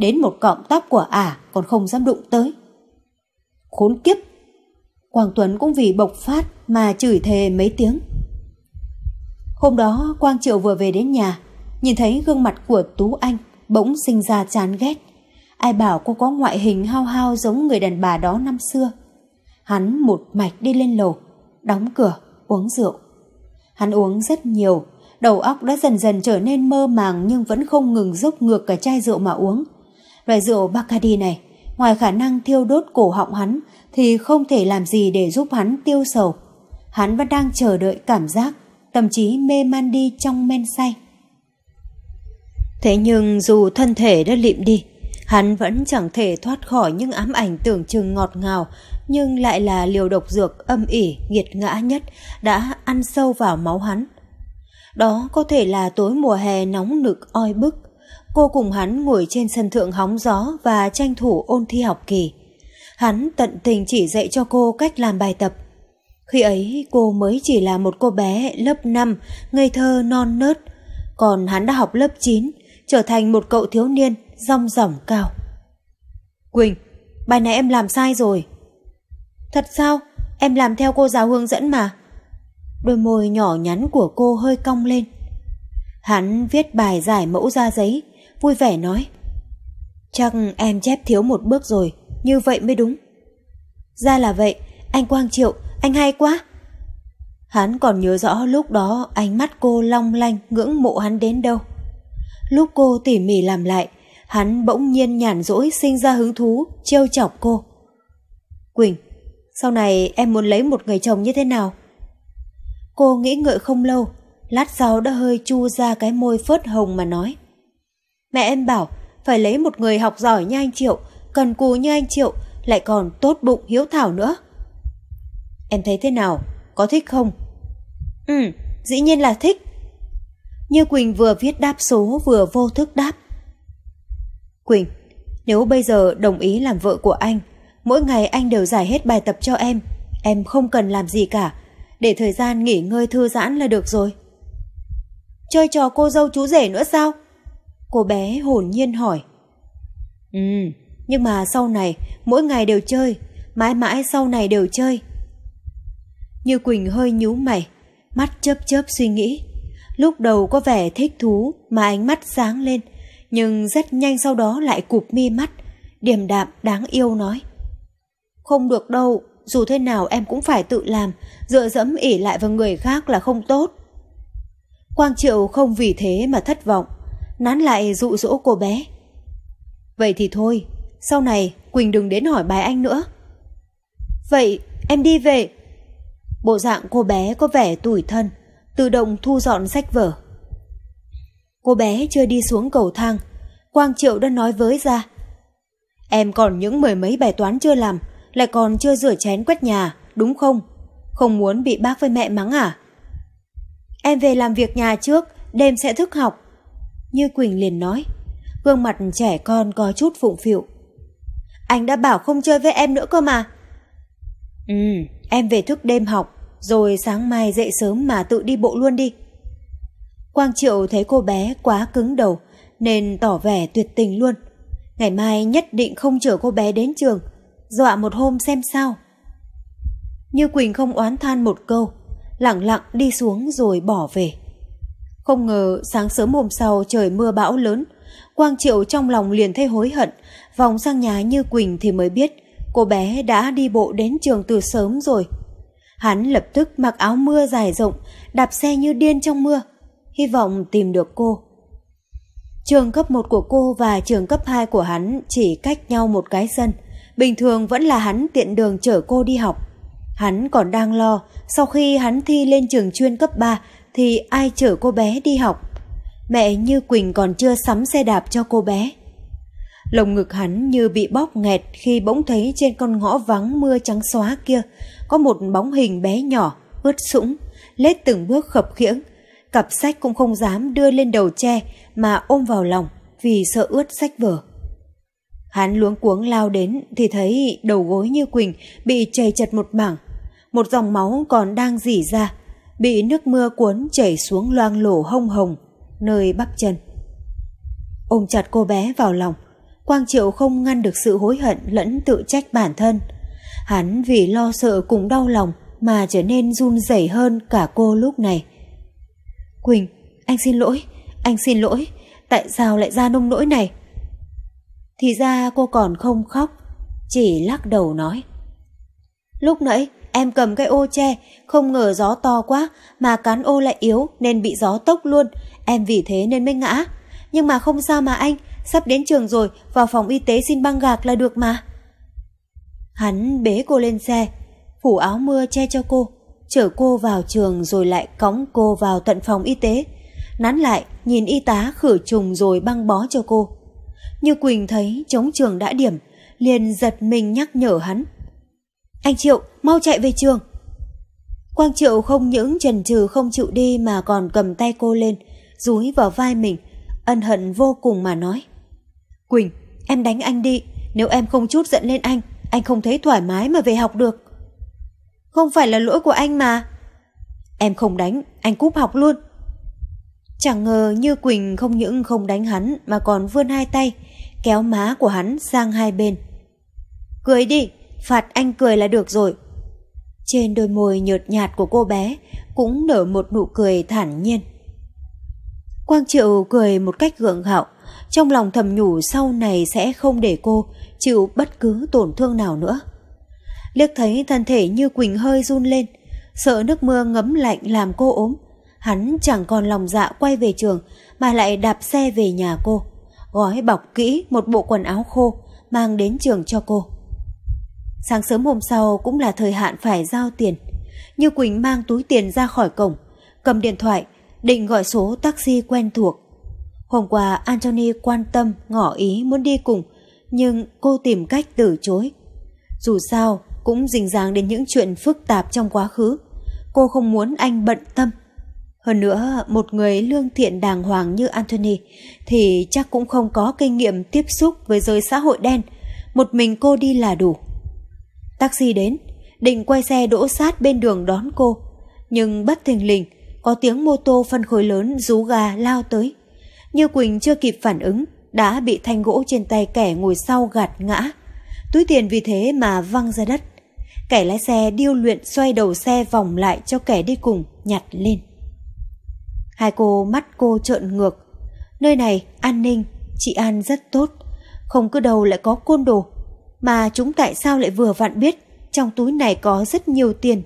Đến một cọng tóc của ả còn không dám đụng tới. Khốn kiếp! Quang Tuấn cũng vì bộc phát mà chửi thề mấy tiếng. Hôm đó Quang Triệu vừa về đến nhà, nhìn thấy gương mặt của Tú Anh bỗng sinh ra chán ghét. Ai bảo cô có ngoại hình hao hao giống người đàn bà đó năm xưa. Hắn một mạch đi lên lầu, đóng cửa, uống rượu. Hắn uống rất nhiều, đầu óc đã dần dần trở nên mơ màng nhưng vẫn không ngừng dốc ngược cả chai rượu mà uống. Loại rượu Bacardi này, ngoài khả năng thiêu đốt cổ họng hắn thì không thể làm gì để giúp hắn tiêu sầu. Hắn vẫn đang chờ đợi cảm giác, tâm trí mê man đi trong men say. Thế nhưng dù thân thể đã lịm đi, hắn vẫn chẳng thể thoát khỏi những ám ảnh tưởng chừng ngọt ngào nhưng lại là liều độc dược âm ỉ, nghiệt ngã nhất đã ăn sâu vào máu hắn. Đó có thể là tối mùa hè nóng nực oi bức, cô cùng hắn ngồi trên sân thượng hóng gió và tranh thủ ôn thi học kỳ. Hắn tận tình chỉ dạy cho cô cách làm bài tập. Khi ấy cô mới chỉ là một cô bé lớp 5, ngây thơ non nớt, còn hắn đã học lớp 9, trở thành một cậu thiếu niên rong rỏng cao. Quỳnh, bài này em làm sai rồi. Thật sao? Em làm theo cô giáo hướng dẫn mà. Đôi môi nhỏ nhắn của cô hơi cong lên. Hắn viết bài giải mẫu ra giấy, vui vẻ nói. Chắc em chép thiếu một bước rồi, như vậy mới đúng. Ra là vậy, anh Quang Triệu, anh hay quá. Hắn còn nhớ rõ lúc đó ánh mắt cô long lanh ngưỡng mộ hắn đến đâu. Lúc cô tỉ mỉ làm lại, hắn bỗng nhiên nhàn rỗi sinh ra hứng thú, trêu chọc cô. Quỳnh, sau này em muốn lấy một người chồng như thế nào? Cô nghĩ ngợi không lâu, lát sau đã hơi chu ra cái môi phớt hồng mà nói. Mẹ em bảo, phải lấy một người học giỏi như anh Triệu, cần cù như anh Triệu, lại còn tốt bụng hiếu thảo nữa. Em thấy thế nào? Có thích không? Ừ, dĩ nhiên là thích. Như Quỳnh vừa viết đáp số vừa vô thức đáp. Quỳnh, nếu bây giờ đồng ý làm vợ của anh, mỗi ngày anh đều giải hết bài tập cho em, em không cần làm gì cả, để thời gian nghỉ ngơi thư giãn là được rồi. Chơi trò cô dâu chú rể nữa sao? Cô bé hồn nhiên hỏi. Ừ, nhưng mà sau này mỗi ngày đều chơi, mãi mãi sau này đều chơi. Như Quỳnh hơi nhíu mày, mắt chớp chớp suy nghĩ. Lúc đầu có vẻ thích thú mà ánh mắt sáng lên, nhưng rất nhanh sau đó lại cụp mi mắt, điềm đạm đáng yêu nói. Không được đâu, dù thế nào em cũng phải tự làm, dựa dẫm ỉ lại vào người khác là không tốt. Quang Triệu không vì thế mà thất vọng, nán lại dụ dỗ cô bé. Vậy thì thôi, sau này Quỳnh đừng đến hỏi bài anh nữa. Vậy em đi về. Bộ dạng cô bé có vẻ tủi thân, tự động thu dọn sách vở. Cô bé chưa đi xuống cầu thang, Quang Triệu đã nói với ra. Em còn những mười mấy bài toán chưa làm, lại còn chưa rửa chén quét nhà, đúng không? Không muốn bị bác với mẹ mắng à? Em về làm việc nhà trước, đêm sẽ thức học. Như Quỳnh liền nói, gương mặt trẻ con có chút phụng phịu. Anh đã bảo không chơi với em nữa cơ mà. Ừ, em về thức đêm học, rồi sáng mai dậy sớm mà tự đi bộ luôn đi. Quang Triệu thấy cô bé quá cứng đầu, nên tỏ vẻ tuyệt tình luôn. Ngày mai nhất định không chở cô bé đến trường, dọa một hôm xem sao. Như Quỳnh không oán than một câu, lặng lặng đi xuống rồi bỏ về. Không ngờ sáng sớm hôm sau trời mưa bão lớn, Quang Triệu trong lòng liền thấy hối hận, vòng sang nhà Như Quỳnh thì mới biết cô bé đã đi bộ đến trường từ sớm rồi. Hắn lập tức mặc áo mưa dài rộng, đạp xe như điên trong mưa, hy vọng tìm được cô. Trường cấp 1 của cô và trường cấp 2 của hắn chỉ cách nhau một cái sân, bình thường vẫn là hắn tiện đường chở cô đi học. Hắn còn đang lo, sau khi hắn thi lên trường chuyên cấp 3 thì ai chở cô bé đi học. Mẹ như Quỳnh còn chưa sắm xe đạp cho cô bé. Lồng ngực hắn như bị bóp nghẹt khi bỗng thấy trên con ngõ vắng mưa trắng xóa kia có một bóng hình bé nhỏ, ướt sũng, lết từng bước khập khiễng. Cặp sách cũng không dám đưa lên đầu tre mà ôm vào lòng vì sợ ướt sách vở. Hắn luống cuống lao đến thì thấy đầu gối như Quỳnh bị chảy chật một mảng. Một dòng máu còn đang dỉ ra, bị nước mưa cuốn chảy xuống loang lổ hông hồng, nơi bắp chân. Ôm chặt cô bé vào lòng, Quang Triệu không ngăn được sự hối hận lẫn tự trách bản thân. Hắn vì lo sợ cùng đau lòng mà trở nên run rẩy hơn cả cô lúc này. Quỳnh, anh xin lỗi, anh xin lỗi, tại sao lại ra nông nỗi này? Thì ra cô còn không khóc, chỉ lắc đầu nói. Lúc nãy em cầm cái ô che, không ngờ gió to quá mà cán ô lại yếu nên bị gió tốc luôn, em vì thế nên mới ngã. Nhưng mà không sao mà anh, sắp đến trường rồi, vào phòng y tế xin băng gạc là được mà. Hắn bế cô lên xe, phủ áo mưa che cho cô, chở cô vào trường rồi lại cõng cô vào tận phòng y tế. Nắn lại, nhìn y tá khử trùng rồi băng bó cho cô. Như Quỳnh thấy chống trường đã điểm, liền giật mình nhắc nhở hắn. Anh Triệu, mau chạy về trường. Quang Triệu không những trần trừ không chịu đi mà còn cầm tay cô lên, dúi vào vai mình, ân hận vô cùng mà nói. Quỳnh, em đánh anh đi, nếu em không chút giận lên anh, anh không thấy thoải mái mà về học được. Không phải là lỗi của anh mà. Em không đánh, anh cúp học luôn. Chẳng ngờ Như Quỳnh không những không đánh hắn mà còn vươn hai tay, kéo má của hắn sang hai bên. Cười đi, phạt anh cười là được rồi. Trên đôi môi nhợt nhạt của cô bé cũng nở một nụ cười thản nhiên. Quang Triệu cười một cách gượng gạo, trong lòng thầm nhủ sau này sẽ không để cô chịu bất cứ tổn thương nào nữa. Liếc thấy thân thể như Quỳnh hơi run lên, sợ nước mưa ngấm lạnh làm cô ốm. Hắn chẳng còn lòng dạ quay về trường mà lại đạp xe về nhà cô, gói bọc kỹ một bộ quần áo khô mang đến trường cho cô. Sáng sớm hôm sau cũng là thời hạn phải giao tiền. Như Quỳnh mang túi tiền ra khỏi cổng, cầm điện thoại, định gọi số taxi quen thuộc. Hôm qua Anthony quan tâm, ngỏ ý muốn đi cùng, nhưng cô tìm cách từ chối. Dù sao, cũng rình ràng đến những chuyện phức tạp trong quá khứ. Cô không muốn anh bận tâm. Hơn nữa, một người lương thiện đàng hoàng như Anthony thì chắc cũng không có kinh nghiệm tiếp xúc với giới xã hội đen. Một mình cô đi là đủ. Taxi đến, định quay xe đỗ sát bên đường đón cô. Nhưng bất thình lình, có tiếng mô tô phân khối lớn rú gà lao tới. Như Quỳnh chưa kịp phản ứng, đã bị thanh gỗ trên tay kẻ ngồi sau gạt ngã. Túi tiền vì thế mà văng ra đất. Kẻ lái xe điêu luyện xoay đầu xe vòng lại cho kẻ đi cùng nhặt lên. Hai cô mắt cô trợn ngược. Nơi này an ninh, chị An rất tốt. Không cứ đầu lại có côn đồ. Mà chúng tại sao lại vừa vặn biết trong túi này có rất nhiều tiền.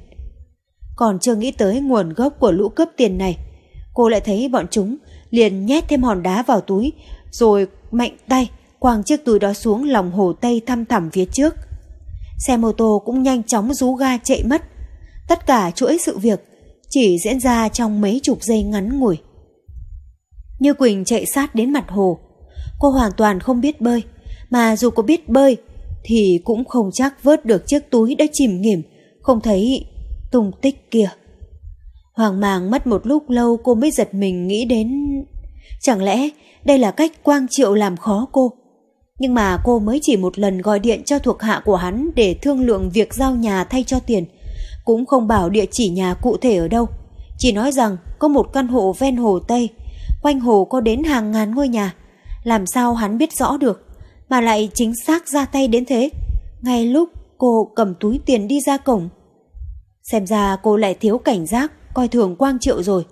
Còn chưa nghĩ tới nguồn gốc của lũ cướp tiền này. Cô lại thấy bọn chúng liền nhét thêm hòn đá vào túi rồi mạnh tay quàng chiếc túi đó xuống lòng hồ Tây thăm thẳm phía trước. Xe mô tô cũng nhanh chóng rú ga chạy mất. Tất cả chuỗi sự việc chỉ diễn ra trong mấy chục giây ngắn ngủi. Như Quỳnh chạy sát đến mặt hồ. Cô hoàn toàn không biết bơi, mà dù có biết bơi thì cũng không chắc vớt được chiếc túi đã chìm nghỉm, không thấy tung tích kia. Hoàng màng mất một lúc lâu cô mới giật mình nghĩ đến... Chẳng lẽ đây là cách Quang Triệu làm khó cô? Nhưng mà cô mới chỉ một lần gọi điện cho thuộc hạ của hắn để thương lượng việc giao nhà thay cho tiền. Cũng không bảo địa chỉ nhà cụ thể ở đâu. Chỉ nói rằng có một căn hộ ven hồ Tây. Quanh hồ có đến hàng ngàn ngôi nhà. Làm sao hắn biết rõ được? Mà lại chính xác ra tay đến thế. Ngay lúc cô cầm túi tiền đi ra cổng. Xem ra cô lại thiếu cảnh giác, coi thường Quang Triệu rồi.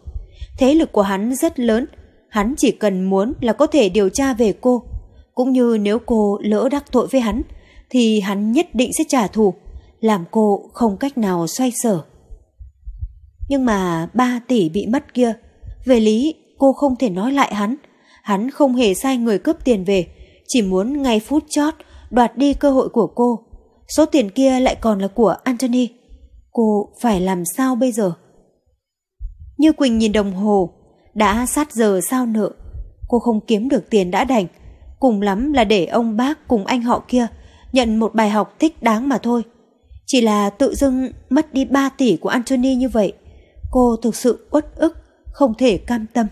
Thế lực của hắn rất lớn. Hắn chỉ cần muốn là có thể điều tra về cô cũng như nếu cô lỡ đắc tội với hắn, thì hắn nhất định sẽ trả thù, làm cô không cách nào xoay sở. Nhưng mà ba tỷ bị mất kia, về lý cô không thể nói lại hắn, hắn không hề sai người cướp tiền về, chỉ muốn ngay phút chót đoạt đi cơ hội của cô. Số tiền kia lại còn là của Anthony. Cô phải làm sao bây giờ? Như Quỳnh nhìn đồng hồ, đã sát giờ sao nợ. Cô không kiếm được tiền đã đành, cùng lắm là để ông bác cùng anh họ kia nhận một bài học thích đáng mà thôi. Chỉ là tự dưng mất đi 3 tỷ của Anthony như vậy, cô thực sự uất ức, không thể cam tâm.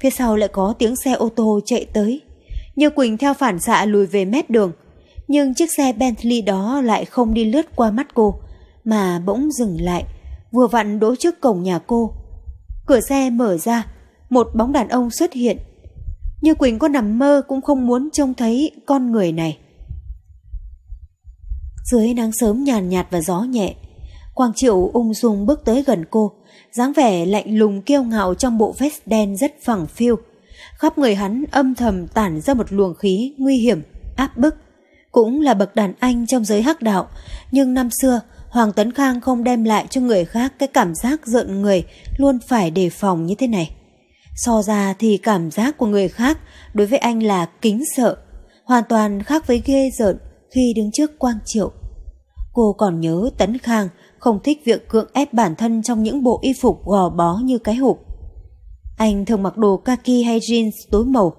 Phía sau lại có tiếng xe ô tô chạy tới, như Quỳnh theo phản xạ lùi về mét đường, nhưng chiếc xe Bentley đó lại không đi lướt qua mắt cô, mà bỗng dừng lại, vừa vặn đỗ trước cổng nhà cô. Cửa xe mở ra, một bóng đàn ông xuất hiện như Quỳnh có nằm mơ cũng không muốn trông thấy con người này. Dưới nắng sớm nhàn nhạt và gió nhẹ, Quang Triệu ung dung bước tới gần cô, dáng vẻ lạnh lùng kiêu ngạo trong bộ vest đen rất phẳng phiu. Khắp người hắn âm thầm tản ra một luồng khí nguy hiểm, áp bức. Cũng là bậc đàn anh trong giới hắc đạo, nhưng năm xưa Hoàng Tấn Khang không đem lại cho người khác cái cảm giác giận người luôn phải đề phòng như thế này. So ra thì cảm giác của người khác đối với anh là kính sợ, hoàn toàn khác với ghê giận khi đứng trước Quang Triệu. Cô còn nhớ Tấn Khang không thích việc cưỡng ép bản thân trong những bộ y phục gò bó như cái hộp. Anh thường mặc đồ kaki hay jeans tối màu,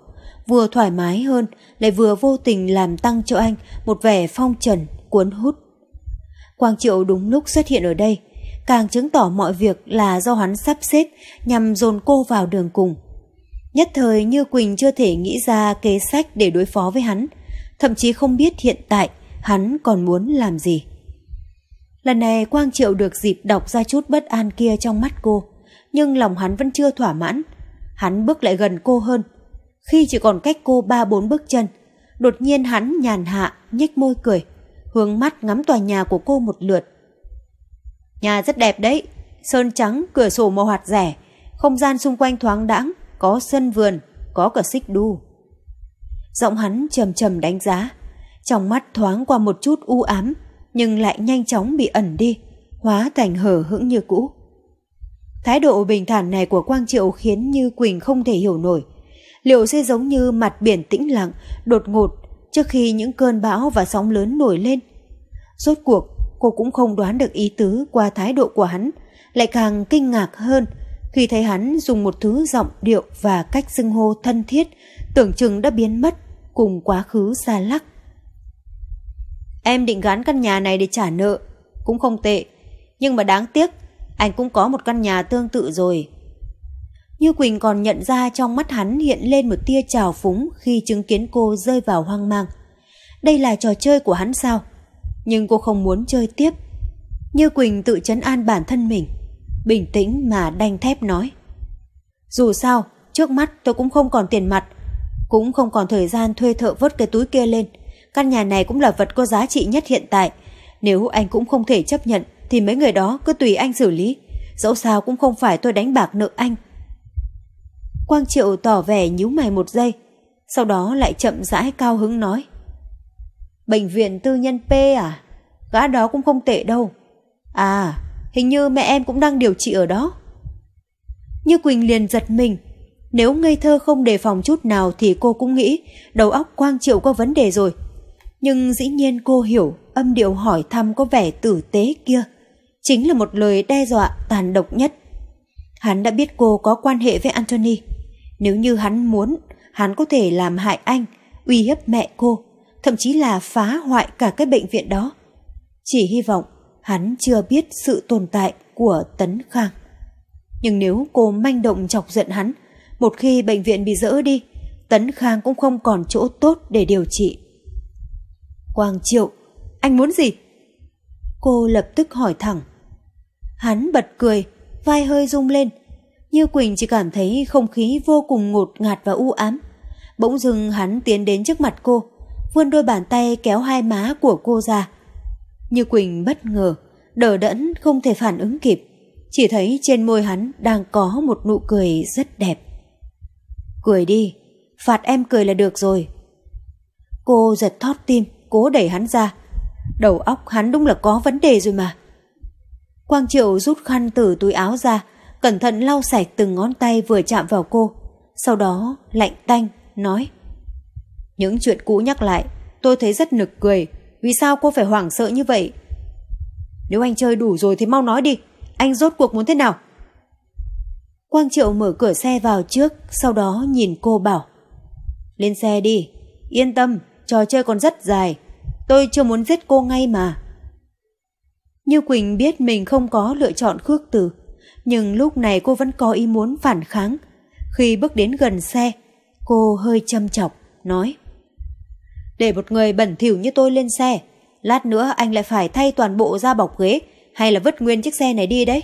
vừa thoải mái hơn lại vừa vô tình làm tăng cho anh một vẻ phong trần, cuốn hút. Quang Triệu đúng lúc xuất hiện ở đây, càng chứng tỏ mọi việc là do hắn sắp xếp nhằm dồn cô vào đường cùng. Nhất thời Như Quỳnh chưa thể nghĩ ra kế sách để đối phó với hắn, thậm chí không biết hiện tại hắn còn muốn làm gì. Lần này Quang Triệu được dịp đọc ra chút bất an kia trong mắt cô, nhưng lòng hắn vẫn chưa thỏa mãn. Hắn bước lại gần cô hơn. Khi chỉ còn cách cô ba bốn bước chân, đột nhiên hắn nhàn hạ, nhếch môi cười, hướng mắt ngắm tòa nhà của cô một lượt. Nhà rất đẹp đấy, sơn trắng, cửa sổ màu hạt rẻ, không gian xung quanh thoáng đãng, có sân vườn, có cả xích đu. Giọng hắn trầm trầm đánh giá, trong mắt thoáng qua một chút u ám, nhưng lại nhanh chóng bị ẩn đi, hóa thành hở hững như cũ. Thái độ bình thản này của Quang Triệu khiến Như Quỳnh không thể hiểu nổi. Liệu sẽ giống như mặt biển tĩnh lặng, đột ngột trước khi những cơn bão và sóng lớn nổi lên? Rốt cuộc, cô cũng không đoán được ý tứ qua thái độ của hắn, lại càng kinh ngạc hơn khi thấy hắn dùng một thứ giọng điệu và cách xưng hô thân thiết tưởng chừng đã biến mất cùng quá khứ xa lắc. Em định gắn căn nhà này để trả nợ, cũng không tệ. Nhưng mà đáng tiếc, anh cũng có một căn nhà tương tự rồi. Như Quỳnh còn nhận ra trong mắt hắn hiện lên một tia trào phúng khi chứng kiến cô rơi vào hoang mang. Đây là trò chơi của hắn sao? Nhưng cô không muốn chơi tiếp. Như Quỳnh tự chấn an bản thân mình, bình tĩnh mà đanh thép nói. Dù sao, trước mắt tôi cũng không còn tiền mặt, cũng không còn thời gian thuê thợ vớt cái túi kia lên. Căn nhà này cũng là vật có giá trị nhất hiện tại. Nếu anh cũng không thể chấp nhận thì mấy người đó cứ tùy anh xử lý. Dẫu sao cũng không phải tôi đánh bạc nợ anh. Quang Triệu tỏ vẻ nhíu mày một giây, sau đó lại chậm rãi cao hứng nói. Bệnh viện tư nhân P à? Gã đó cũng không tệ đâu. À, hình như mẹ em cũng đang điều trị ở đó. Như Quỳnh liền giật mình. Nếu ngây thơ không đề phòng chút nào thì cô cũng nghĩ đầu óc Quang Triệu có vấn đề rồi. Nhưng dĩ nhiên cô hiểu âm điệu hỏi thăm có vẻ tử tế kia. Chính là một lời đe dọa tàn độc nhất. Hắn đã biết cô có quan hệ với Anthony. Nếu như hắn muốn, hắn có thể làm hại anh, uy hiếp mẹ cô, thậm chí là phá hoại cả cái bệnh viện đó. Chỉ hy vọng hắn chưa biết sự tồn tại của Tấn Khang. Nhưng nếu cô manh động chọc giận hắn, một khi bệnh viện bị dỡ đi, Tấn Khang cũng không còn chỗ tốt để điều trị. Quang Triệu, anh muốn gì? Cô lập tức hỏi thẳng. Hắn bật cười, vai hơi rung lên. Như Quỳnh chỉ cảm thấy không khí vô cùng ngột ngạt và u ám. Bỗng dưng hắn tiến đến trước mặt cô, vươn đôi bàn tay kéo hai má của cô ra. Như Quỳnh bất ngờ, đờ đẫn không thể phản ứng kịp. Chỉ thấy trên môi hắn đang có một nụ cười rất đẹp. Cười đi, phạt em cười là được rồi. Cô giật thót tim, cố đẩy hắn ra. Đầu óc hắn đúng là có vấn đề rồi mà. Quang Triệu rút khăn từ túi áo ra, cẩn thận lau sạch từng ngón tay vừa chạm vào cô. Sau đó lạnh tanh, nói Những chuyện cũ nhắc lại, tôi thấy rất nực cười. Vì sao cô phải hoảng sợ như vậy? Nếu anh chơi đủ rồi thì mau nói đi. Anh rốt cuộc muốn thế nào? Quang Triệu mở cửa xe vào trước, sau đó nhìn cô bảo Lên xe đi, yên tâm, trò chơi còn rất dài. Tôi chưa muốn giết cô ngay mà. Như Quỳnh biết mình không có lựa chọn khước từ, nhưng lúc này cô vẫn có ý muốn phản kháng. Khi bước đến gần xe, cô hơi châm chọc, nói Để một người bẩn thỉu như tôi lên xe, lát nữa anh lại phải thay toàn bộ da bọc ghế hay là vứt nguyên chiếc xe này đi đấy.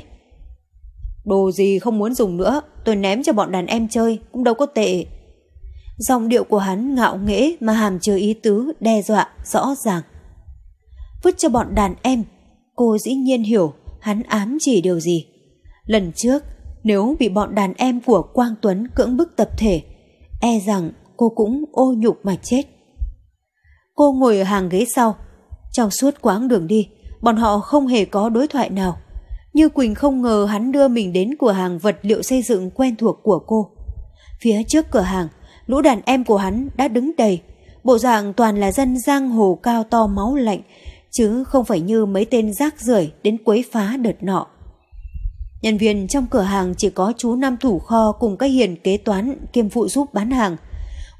Đồ gì không muốn dùng nữa, tôi ném cho bọn đàn em chơi, cũng đâu có tệ. Dòng điệu của hắn ngạo nghễ mà hàm chứa ý tứ, đe dọa, rõ ràng. vứt cho bọn đàn em. Cô dĩ nhiên hiểu hắn ám chỉ điều gì. Lần trước, nếu bị bọn đàn em của Quang Tuấn cưỡng bức tập thể, e rằng cô cũng ô nhục mà chết. Cô ngồi ở hàng ghế sau. Trong suốt quãng đường đi, bọn họ không hề có đối thoại nào. Như Quỳnh không ngờ hắn đưa mình đến cửa hàng vật liệu xây dựng quen thuộc của cô. Phía trước cửa hàng, lũ đàn em của hắn đã đứng đầy. Bộ dạng toàn là dân giang hồ cao to máu lạnh, chứ không phải như mấy tên rác rưởi đến quấy phá đợt nọ. Nhân viên trong cửa hàng chỉ có chú Nam thủ kho cùng các hiền kế toán kiêm phụ giúp bán hàng.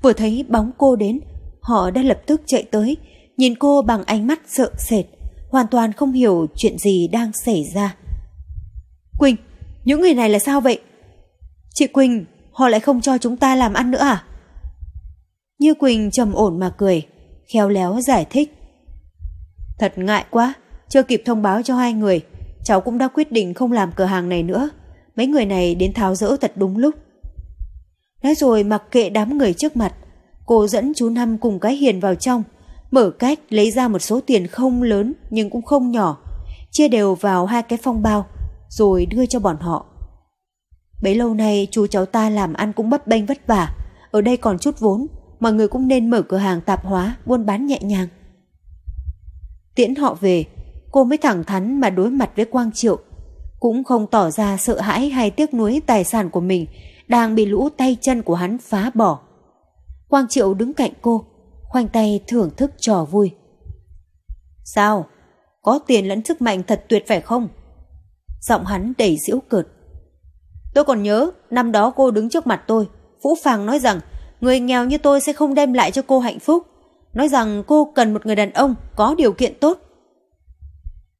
Vừa thấy bóng cô đến, họ đã lập tức chạy tới, nhìn cô bằng ánh mắt sợ sệt, hoàn toàn không hiểu chuyện gì đang xảy ra. Quỳnh, những người này là sao vậy? Chị Quỳnh, họ lại không cho chúng ta làm ăn nữa à? Như Quỳnh trầm ổn mà cười, khéo léo giải thích. Thật ngại quá, chưa kịp thông báo cho hai người, cháu cũng đã quyết định không làm cửa hàng này nữa. Mấy người này đến tháo rỡ thật đúng lúc. Nói rồi mặc kệ đám người trước mặt, cô dẫn chú Năm cùng cái hiền vào trong, mở cách lấy ra một số tiền không lớn nhưng cũng không nhỏ, chia đều vào hai cái phong bao, rồi đưa cho bọn họ. Bấy lâu nay chú cháu ta làm ăn cũng bấp bênh vất vả, ở đây còn chút vốn, mọi người cũng nên mở cửa hàng tạp hóa, buôn bán nhẹ nhàng. Tiễn họ về, cô mới thẳng thắn mà đối mặt với Quang Triệu, cũng không tỏ ra sợ hãi hay tiếc nuối tài sản của mình đang bị lũ tay chân của hắn phá bỏ. Quang Triệu đứng cạnh cô, khoanh tay thưởng thức trò vui. Sao? Có tiền lẫn sức mạnh thật tuyệt phải không? Giọng hắn đầy giễu cợt. Tôi còn nhớ, năm đó cô đứng trước mặt tôi, Vũ Phàng nói rằng người nghèo như tôi sẽ không đem lại cho cô hạnh phúc. Nói rằng cô cần một người đàn ông có điều kiện tốt.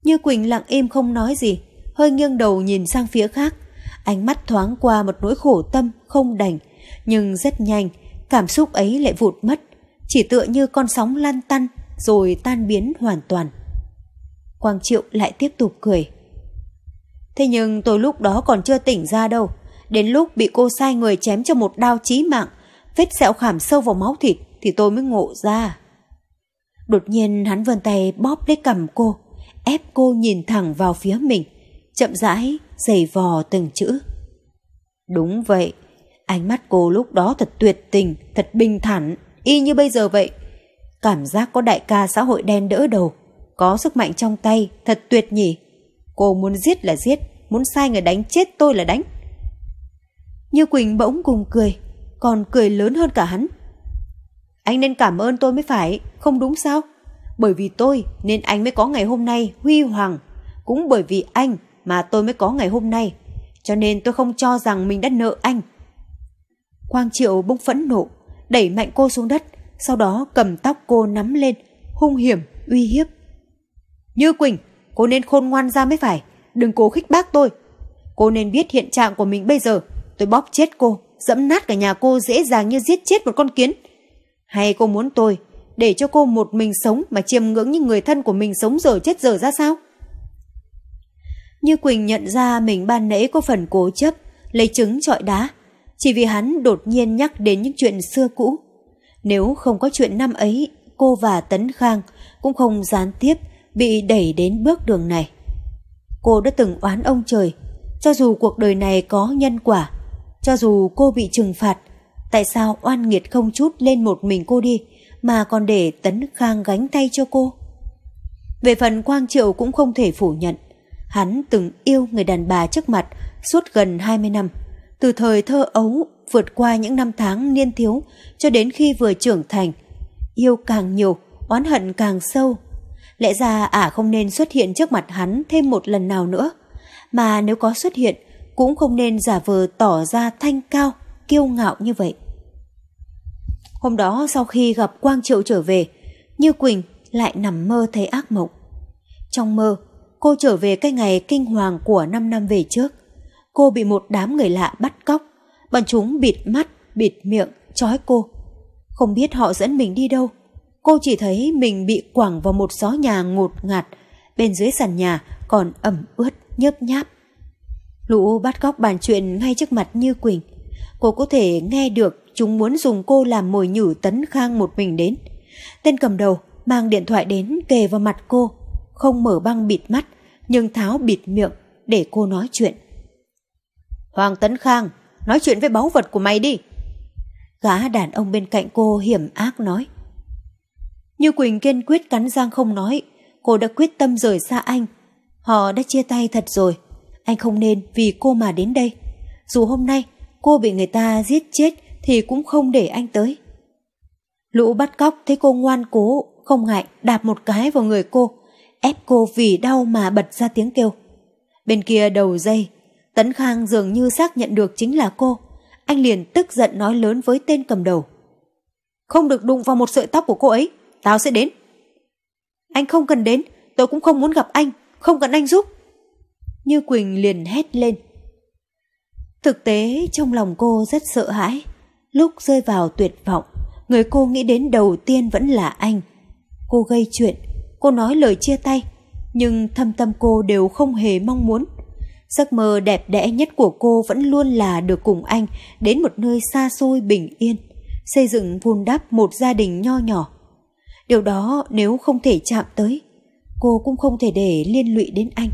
Như Quỳnh lặng im không nói gì, hơi nghiêng đầu nhìn sang phía khác. Ánh mắt thoáng qua một nỗi khổ tâm không đành, nhưng rất nhanh, cảm xúc ấy lại vụt mất, chỉ tựa như con sóng lăn tăn rồi tan biến hoàn toàn. Quang Triệu lại tiếp tục cười. Thế nhưng tôi lúc đó còn chưa tỉnh ra đâu, đến lúc bị cô sai người chém cho một đao chí mạng, vết sẹo khảm sâu vào máu thịt thì tôi mới ngộ ra. Đột nhiên hắn vươn tay bóp lấy cầm cô, ép cô nhìn thẳng vào phía mình, chậm rãi, giày vò từng chữ. Đúng vậy, ánh mắt cô lúc đó thật tuyệt tình, thật bình thản, y như bây giờ vậy. Cảm giác có đại ca xã hội đen đỡ đầu, có sức mạnh trong tay, thật tuyệt nhỉ. Cô muốn giết là giết, muốn sai người đánh chết tôi là đánh. Như Quỳnh bỗng cùng cười, còn cười lớn hơn cả hắn. Anh nên cảm ơn tôi mới phải, không đúng sao? Bởi vì tôi nên anh mới có ngày hôm nay huy hoàng. Cũng bởi vì anh mà tôi mới có ngày hôm nay. Cho nên tôi không cho rằng mình đã nợ anh. Quang Triệu bỗng phẫn nộ, đẩy mạnh cô xuống đất, sau đó cầm tóc cô nắm lên, hung hiểm, uy hiếp. Như Quỳnh, cô nên khôn ngoan ra mới phải, đừng cố khích bác tôi. Cô nên biết hiện trạng của mình bây giờ, tôi bóp chết cô, dẫm nát cả nhà cô dễ dàng như giết chết một con kiến. Hay cô muốn tôi để cho cô một mình sống mà chiêm ngưỡng những người thân của mình sống giờ chết giờ ra sao? Như Quỳnh nhận ra mình ban nãy có phần cố chấp, lấy trứng trọi đá, chỉ vì hắn đột nhiên nhắc đến những chuyện xưa cũ. Nếu không có chuyện năm ấy, cô và Tấn Khang cũng không gián tiếp bị đẩy đến bước đường này. Cô đã từng oán ông trời, cho dù cuộc đời này có nhân quả, cho dù cô bị trừng phạt, tại sao oan nghiệt không chút lên một mình cô đi, mà còn để Tấn Khang gánh tay cho cô? Về phần Quang Triệu cũng không thể phủ nhận, hắn từng yêu người đàn bà trước mặt suốt gần 20 năm, từ thời thơ ấu vượt qua những năm tháng niên thiếu cho đến khi vừa trưởng thành. Yêu càng nhiều, oán hận càng sâu. Lẽ ra ả không nên xuất hiện trước mặt hắn thêm một lần nào nữa, mà nếu có xuất hiện cũng không nên giả vờ tỏ ra thanh cao, kiêu ngạo như vậy. Hôm đó sau khi gặp Quang Triệu trở về, Như Quỳnh lại nằm mơ thấy ác mộng. Trong mơ, cô trở về cái ngày kinh hoàng của 5 năm về trước. Cô bị một đám người lạ bắt cóc, bọn chúng bịt mắt, bịt miệng, trói cô. Không biết họ dẫn mình đi đâu. Cô chỉ thấy mình bị quẳng vào một xó nhà ngột ngạt, bên dưới sàn nhà còn ẩm ướt, nhớp nháp. Lũ bắt cóc bàn chuyện ngay trước mặt Như Quỳnh. Cô có thể nghe được chúng muốn dùng cô làm mồi nhử tấn khang một mình đến. Tên cầm đầu mang điện thoại đến kề vào mặt cô, không mở băng bịt mắt, nhưng tháo bịt miệng để cô nói chuyện. Hoàng Tấn Khang, nói chuyện với báu vật của mày đi. Gã đàn ông bên cạnh cô hiểm ác nói. Như Quỳnh kiên quyết cắn răng không nói, cô đã quyết tâm rời xa anh. Họ đã chia tay thật rồi, anh không nên vì cô mà đến đây. Dù hôm nay cô bị người ta giết chết thì cũng không để anh tới. Lũ bắt cóc thấy cô ngoan cố, không ngại đạp một cái vào người cô, ép cô vì đau mà bật ra tiếng kêu. Bên kia đầu dây, Tấn Khang dường như xác nhận được chính là cô. Anh liền tức giận nói lớn với tên cầm đầu. Không được đụng vào một sợi tóc của cô ấy, tao sẽ đến. Anh không cần đến, tôi cũng không muốn gặp anh, không cần anh giúp. Như Quỳnh liền hét lên. Thực tế trong lòng cô rất sợ hãi. Lúc rơi vào tuyệt vọng, người cô nghĩ đến đầu tiên vẫn là anh. Cô gây chuyện, cô nói lời chia tay, nhưng thâm tâm cô đều không hề mong muốn. Giấc mơ đẹp đẽ nhất của cô vẫn luôn là được cùng anh đến một nơi xa xôi bình yên, xây dựng vun đắp một gia đình nho nhỏ. Điều đó nếu không thể chạm tới, cô cũng không thể để liên lụy đến anh.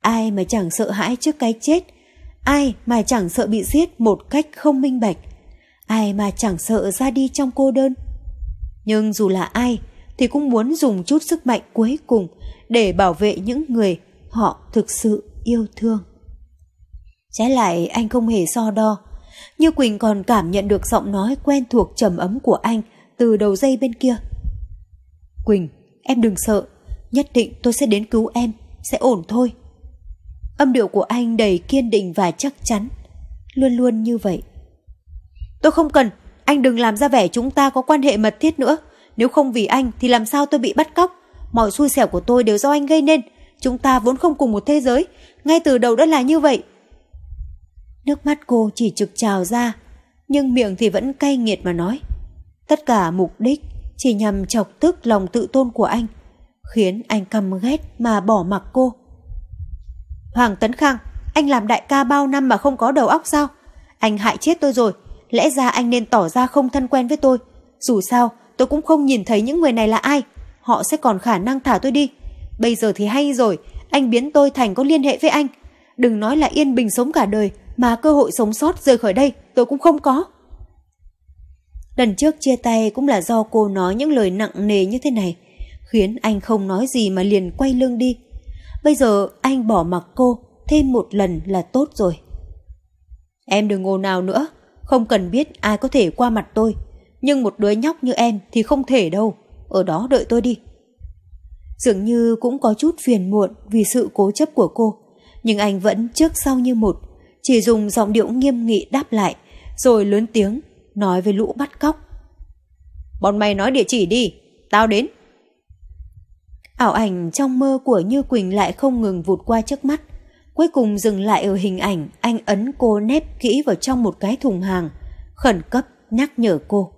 Ai mà chẳng sợ hãi trước cái chết, ai mà chẳng sợ bị giết một cách không minh bạch, ai mà chẳng sợ ra đi trong cô đơn. Nhưng dù là ai thì cũng muốn dùng chút sức mạnh cuối cùng để bảo vệ những người họ thực sự yêu thương. Trái lại anh không hề so đo, như Quỳnh còn cảm nhận được giọng nói quen thuộc trầm ấm của anh từ đầu dây bên kia. Quỳnh, em đừng sợ, nhất định tôi sẽ đến cứu em, sẽ ổn thôi. Âm điệu của anh đầy kiên định và chắc chắn, luôn luôn như vậy. Tôi không cần, anh đừng làm ra vẻ chúng ta có quan hệ mật thiết nữa. Nếu không vì anh thì làm sao tôi bị bắt cóc? Mọi xui xẻo của tôi đều do anh gây nên. Chúng ta vốn không cùng một thế giới, ngay từ đầu đã là như vậy. Nước mắt cô chỉ trực trào ra, nhưng miệng thì vẫn cay nghiệt mà nói. Tất cả mục đích chỉ nhằm chọc tức lòng tự tôn của anh, khiến anh căm ghét mà bỏ mặc cô. Hoàng Tấn Khang, anh làm đại ca bao năm mà không có đầu óc sao? Anh hại chết tôi rồi, lẽ ra anh nên tỏ ra không thân quen với tôi. Dù sao, tôi cũng không nhìn thấy những người này là ai, họ sẽ còn khả năng thả tôi đi. Bây giờ thì hay rồi, anh biến tôi thành có liên hệ với anh. Đừng nói là yên bình sống cả đời, mà cơ hội sống sót rời khỏi đây tôi cũng không có. Lần trước chia tay cũng là do cô nói những lời nặng nề như thế này, khiến anh không nói gì mà liền quay lưng đi. Bây giờ anh bỏ mặc cô thêm một lần là tốt rồi. Em đừng ngồ nào nữa, không cần biết ai có thể qua mặt tôi, nhưng một đứa nhóc như em thì không thể đâu, ở đó đợi tôi đi. Dường như cũng có chút phiền muộn vì sự cố chấp của cô, nhưng anh vẫn trước sau như một, chỉ dùng giọng điệu nghiêm nghị đáp lại, rồi lớn tiếng nói với lũ bắt cóc. Bọn mày nói địa chỉ đi, tao đến. Ảo ảnh trong mơ của Như Quỳnh lại không ngừng vụt qua trước mắt, cuối cùng dừng lại ở hình ảnh anh ấn cô nép kỹ vào trong một cái thùng hàng, khẩn cấp nhắc nhở cô.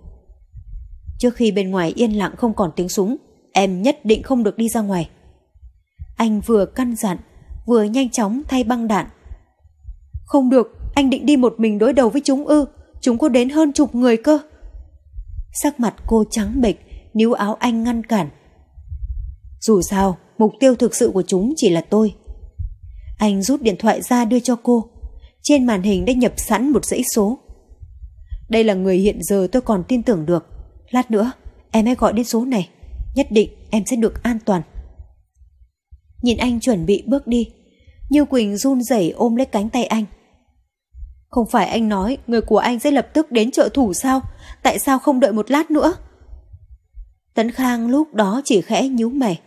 Trước khi bên ngoài yên lặng không còn tiếng súng, em nhất định không được đi ra ngoài. Anh vừa căn dặn, vừa nhanh chóng thay băng đạn. Không được, anh định đi một mình đối đầu với chúng ư, chúng có đến hơn chục người cơ. Sắc mặt cô trắng bệch, níu áo anh ngăn cản. Dù sao, mục tiêu thực sự của chúng chỉ là tôi. Anh rút điện thoại ra đưa cho cô. Trên màn hình đã nhập sẵn một dãy số. Đây là người hiện giờ tôi còn tin tưởng được. Lát nữa, em hãy gọi đến số này. Nhất định em sẽ được an toàn. Nhìn anh chuẩn bị bước đi. Như Quỳnh run rẩy ôm lấy cánh tay anh. Không phải anh nói người của anh sẽ lập tức đến trợ thủ sao? Tại sao không đợi một lát nữa? Tấn Khang lúc đó chỉ khẽ nhíu mày.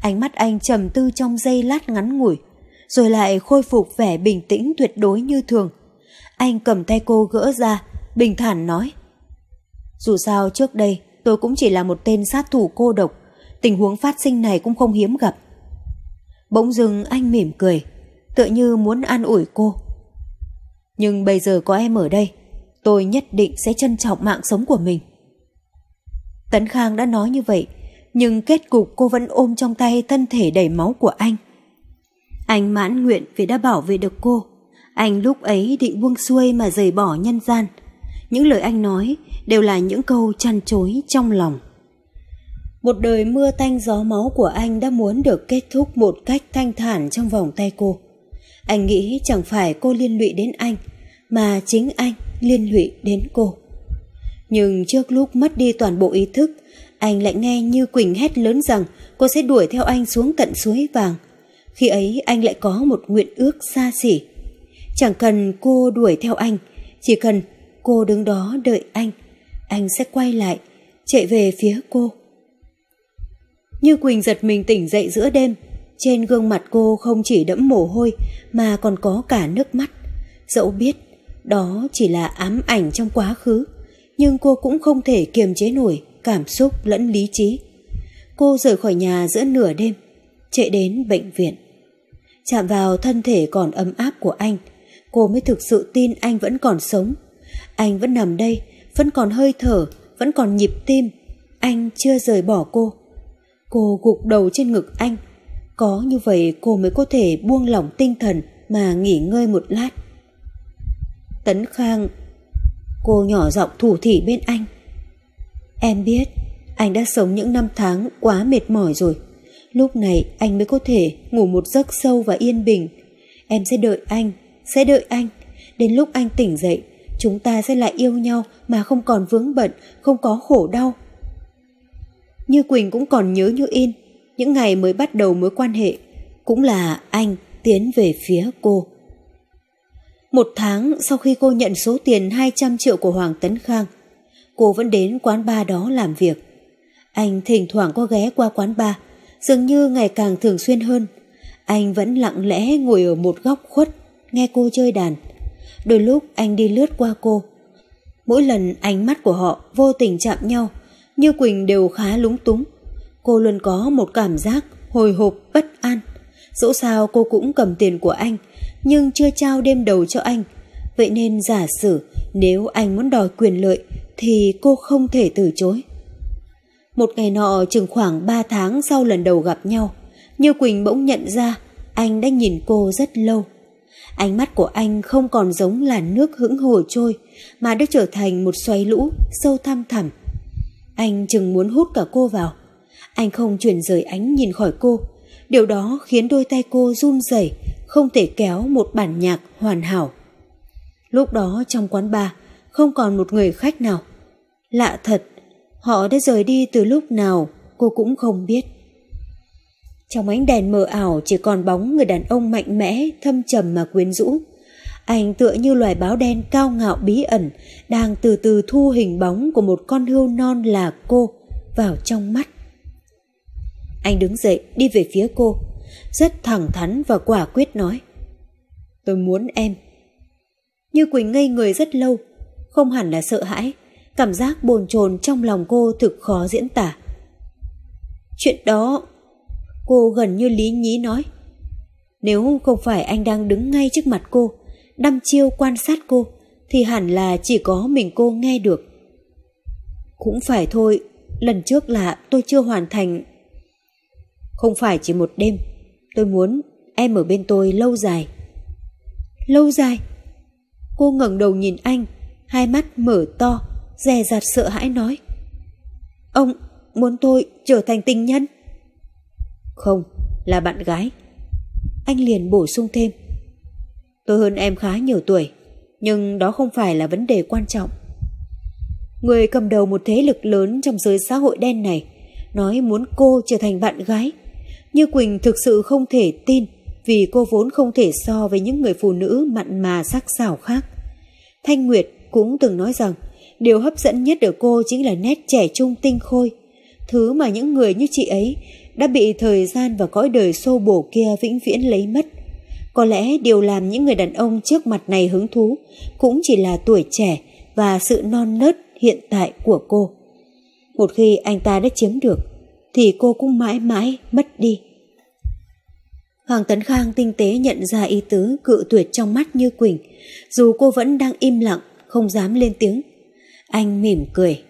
Ánh mắt anh trầm tư trong giây lát ngắn ngủi, rồi lại khôi phục vẻ bình tĩnh tuyệt đối như thường. Anh cầm tay cô gỡ ra, bình thản nói. Dù sao trước đây tôi cũng chỉ là một tên sát thủ cô độc, tình huống phát sinh này cũng không hiếm gặp. Bỗng dưng anh mỉm cười, tựa như muốn an ủi cô. Nhưng bây giờ có em ở đây, tôi nhất định sẽ trân trọng mạng sống của mình. Tấn Khang đã nói như vậy, nhưng kết cục cô vẫn ôm trong tay thân thể đầy máu của anh. Anh mãn nguyện vì đã bảo vệ được cô. Anh lúc ấy định buông xuôi mà rời bỏ nhân gian. Những lời anh nói đều là những câu chăn chối trong lòng. Một đời mưa tanh gió máu của anh đã muốn được kết thúc một cách thanh thản trong vòng tay cô. Anh nghĩ chẳng phải cô liên lụy đến anh, mà chính anh liên lụy đến cô. Nhưng trước lúc mất đi toàn bộ ý thức, anh lại nghe như Quỳnh hét lớn rằng cô sẽ đuổi theo anh xuống tận suối vàng. Khi ấy anh lại có một nguyện ước xa xỉ. Chẳng cần cô đuổi theo anh, chỉ cần cô đứng đó đợi anh, anh sẽ quay lại, chạy về phía cô. Như Quỳnh giật mình tỉnh dậy giữa đêm, trên gương mặt cô không chỉ đẫm mồ hôi mà còn có cả nước mắt. Dẫu biết đó chỉ là ám ảnh trong quá khứ, nhưng cô cũng không thể kiềm chế nổi cảm xúc lẫn lý trí. Cô rời khỏi nhà giữa nửa đêm, chạy đến bệnh viện. Chạm vào thân thể còn ấm áp của anh, cô mới thực sự tin anh vẫn còn sống. Anh vẫn nằm đây, vẫn còn hơi thở, vẫn còn nhịp tim. Anh chưa rời bỏ cô. Cô gục đầu trên ngực anh. Có như vậy cô mới có thể buông lỏng tinh thần mà nghỉ ngơi một lát. Tấn Khang Cô nhỏ giọng thủ thỉ bên anh Em biết Anh đã sống những năm tháng quá mệt mỏi rồi. Lúc này anh mới có thể ngủ một giấc sâu và yên bình. Em sẽ đợi anh Sẽ đợi anh. Đến lúc anh tỉnh dậy Chúng ta sẽ lại yêu nhau Mà không còn vướng bận Không có khổ đau. Như Quỳnh cũng còn nhớ như in Những ngày mới bắt đầu mối quan hệ Cũng là anh tiến về phía cô. Một tháng sau khi cô nhận số tiền 200 triệu của Hoàng Tấn Khang, cô vẫn đến quán bar đó làm việc. Anh thỉnh thoảng có ghé qua quán bar, dường như ngày càng thường xuyên hơn. Anh vẫn lặng lẽ ngồi ở một góc khuất, nghe cô chơi đàn. Đôi lúc anh đi lướt qua cô. Mỗi lần ánh mắt của họ vô tình chạm nhau, như Quỳnh đều khá lúng túng. Cô luôn có một cảm giác hồi hộp bất an. Dẫu sao cô cũng cầm tiền của anh, nhưng chưa trao đêm đầu cho anh. Vậy nên giả sử nếu anh muốn đòi quyền lợi thì cô không thể từ chối. Một ngày nọ chừng khoảng 3 tháng sau lần đầu gặp nhau, Như Quỳnh bỗng nhận ra anh đã nhìn cô rất lâu. Ánh mắt của anh không còn giống là nước hững hồ trôi mà đã trở thành một xoáy lũ sâu thăm thẳm. Anh chừng muốn hút cả cô vào. Anh không chuyển rời ánh nhìn khỏi cô. Điều đó khiến đôi tay cô run rẩy không thể kéo một bản nhạc hoàn hảo. Lúc đó trong quán bar không còn một người khách nào. Lạ thật, họ đã rời đi từ lúc nào cô cũng không biết. Trong ánh đèn mờ ảo chỉ còn bóng người đàn ông mạnh mẽ, thâm trầm mà quyến rũ. Anh tựa như loài báo đen cao ngạo bí ẩn đang từ từ thu hình bóng của một con hươu non là cô vào trong mắt. Anh đứng dậy đi về phía cô, rất thẳng thắn và quả quyết nói. Tôi muốn em. Như Quỳnh ngây người rất lâu, không hẳn là sợ hãi, cảm giác bồn chồn trong lòng cô thực khó diễn tả. Chuyện đó, cô gần như lý nhí nói. Nếu không phải anh đang đứng ngay trước mặt cô, đăm chiêu quan sát cô, thì hẳn là chỉ có mình cô nghe được. Cũng phải thôi, lần trước là tôi chưa hoàn thành. Không phải chỉ một đêm, Tôi muốn em ở bên tôi lâu dài. Lâu dài? Cô ngẩng đầu nhìn anh, hai mắt mở to, dè dặt sợ hãi nói. Ông muốn tôi trở thành tình nhân? Không, là bạn gái. Anh liền bổ sung thêm. Tôi hơn em khá nhiều tuổi, nhưng đó không phải là vấn đề quan trọng. Người cầm đầu một thế lực lớn trong giới xã hội đen này nói muốn cô trở thành bạn gái như Quỳnh thực sự không thể tin vì cô vốn không thể so với những người phụ nữ mặn mà sắc sảo khác. Thanh Nguyệt cũng từng nói rằng điều hấp dẫn nhất ở cô chính là nét trẻ trung tinh khôi, thứ mà những người như chị ấy đã bị thời gian và cõi đời xô bổ kia vĩnh viễn lấy mất. Có lẽ điều làm những người đàn ông trước mặt này hứng thú cũng chỉ là tuổi trẻ và sự non nớt hiện tại của cô. Một khi anh ta đã chiếm được, thì cô cũng mãi mãi mất đi. Hoàng Tấn Khang tinh tế nhận ra ý tứ cự tuyệt trong mắt như Quỳnh, dù cô vẫn đang im lặng, không dám lên tiếng. Anh mỉm cười.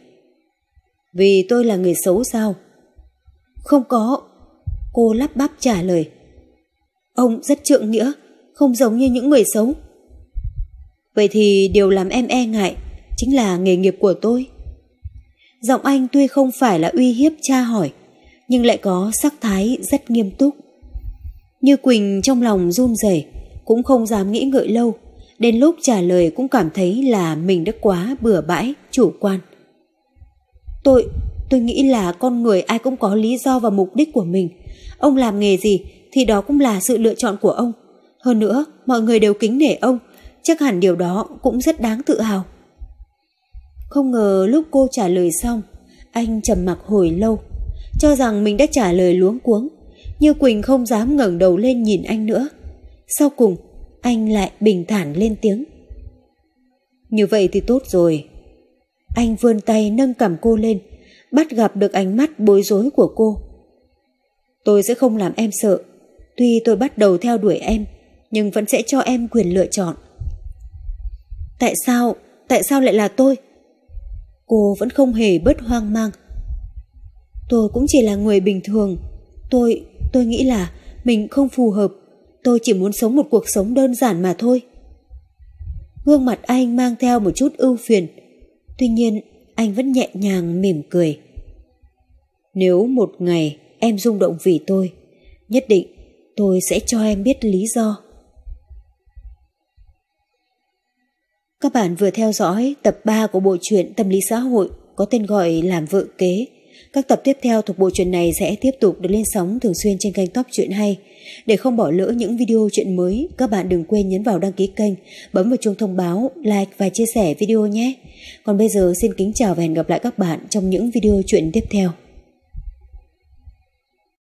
Vì tôi là người xấu sao? Không có. Cô lắp bắp trả lời. Ông rất trượng nghĩa, không giống như những người xấu. Vậy thì điều làm em e ngại chính là nghề nghiệp của tôi. Giọng anh tuy không phải là uy hiếp cha hỏi, nhưng lại có sắc thái rất nghiêm túc. Như Quỳnh trong lòng run rẩy, cũng không dám nghĩ ngợi lâu, đến lúc trả lời cũng cảm thấy là mình đã quá bừa bãi, chủ quan. Tôi, tôi nghĩ là con người ai cũng có lý do và mục đích của mình. Ông làm nghề gì thì đó cũng là sự lựa chọn của ông. Hơn nữa, mọi người đều kính nể ông, chắc hẳn điều đó cũng rất đáng tự hào. Không ngờ lúc cô trả lời xong, anh trầm mặc hồi lâu, cho rằng mình đã trả lời luống cuống, như Quỳnh không dám ngẩng đầu lên nhìn anh nữa. Sau cùng, anh lại bình thản lên tiếng. Như vậy thì tốt rồi. Anh vươn tay nâng cầm cô lên, bắt gặp được ánh mắt bối rối của cô. Tôi sẽ không làm em sợ, tuy tôi bắt đầu theo đuổi em, nhưng vẫn sẽ cho em quyền lựa chọn. Tại sao, tại sao lại là tôi? Cô vẫn không hề bớt hoang mang. Tôi cũng chỉ là người bình thường. Tôi, tôi nghĩ là mình không phù hợp. Tôi chỉ muốn sống một cuộc sống đơn giản mà thôi. Gương mặt anh mang theo một chút ưu phiền. Tuy nhiên, anh vẫn nhẹ nhàng mỉm cười. Nếu một ngày em rung động vì tôi, nhất định tôi sẽ cho em biết lý do. Các bạn vừa theo dõi tập 3 của bộ truyện Tâm lý xã hội có tên gọi Làm vợ kế. Các tập tiếp theo thuộc bộ truyện này sẽ tiếp tục được lên sóng thường xuyên trên kênh Top Truyện Hay. Để không bỏ lỡ những video chuyện mới, các bạn đừng quên nhấn vào đăng ký kênh, bấm vào chuông thông báo, like và chia sẻ video nhé. Còn bây giờ xin kính chào và hẹn gặp lại các bạn trong những video chuyện tiếp theo.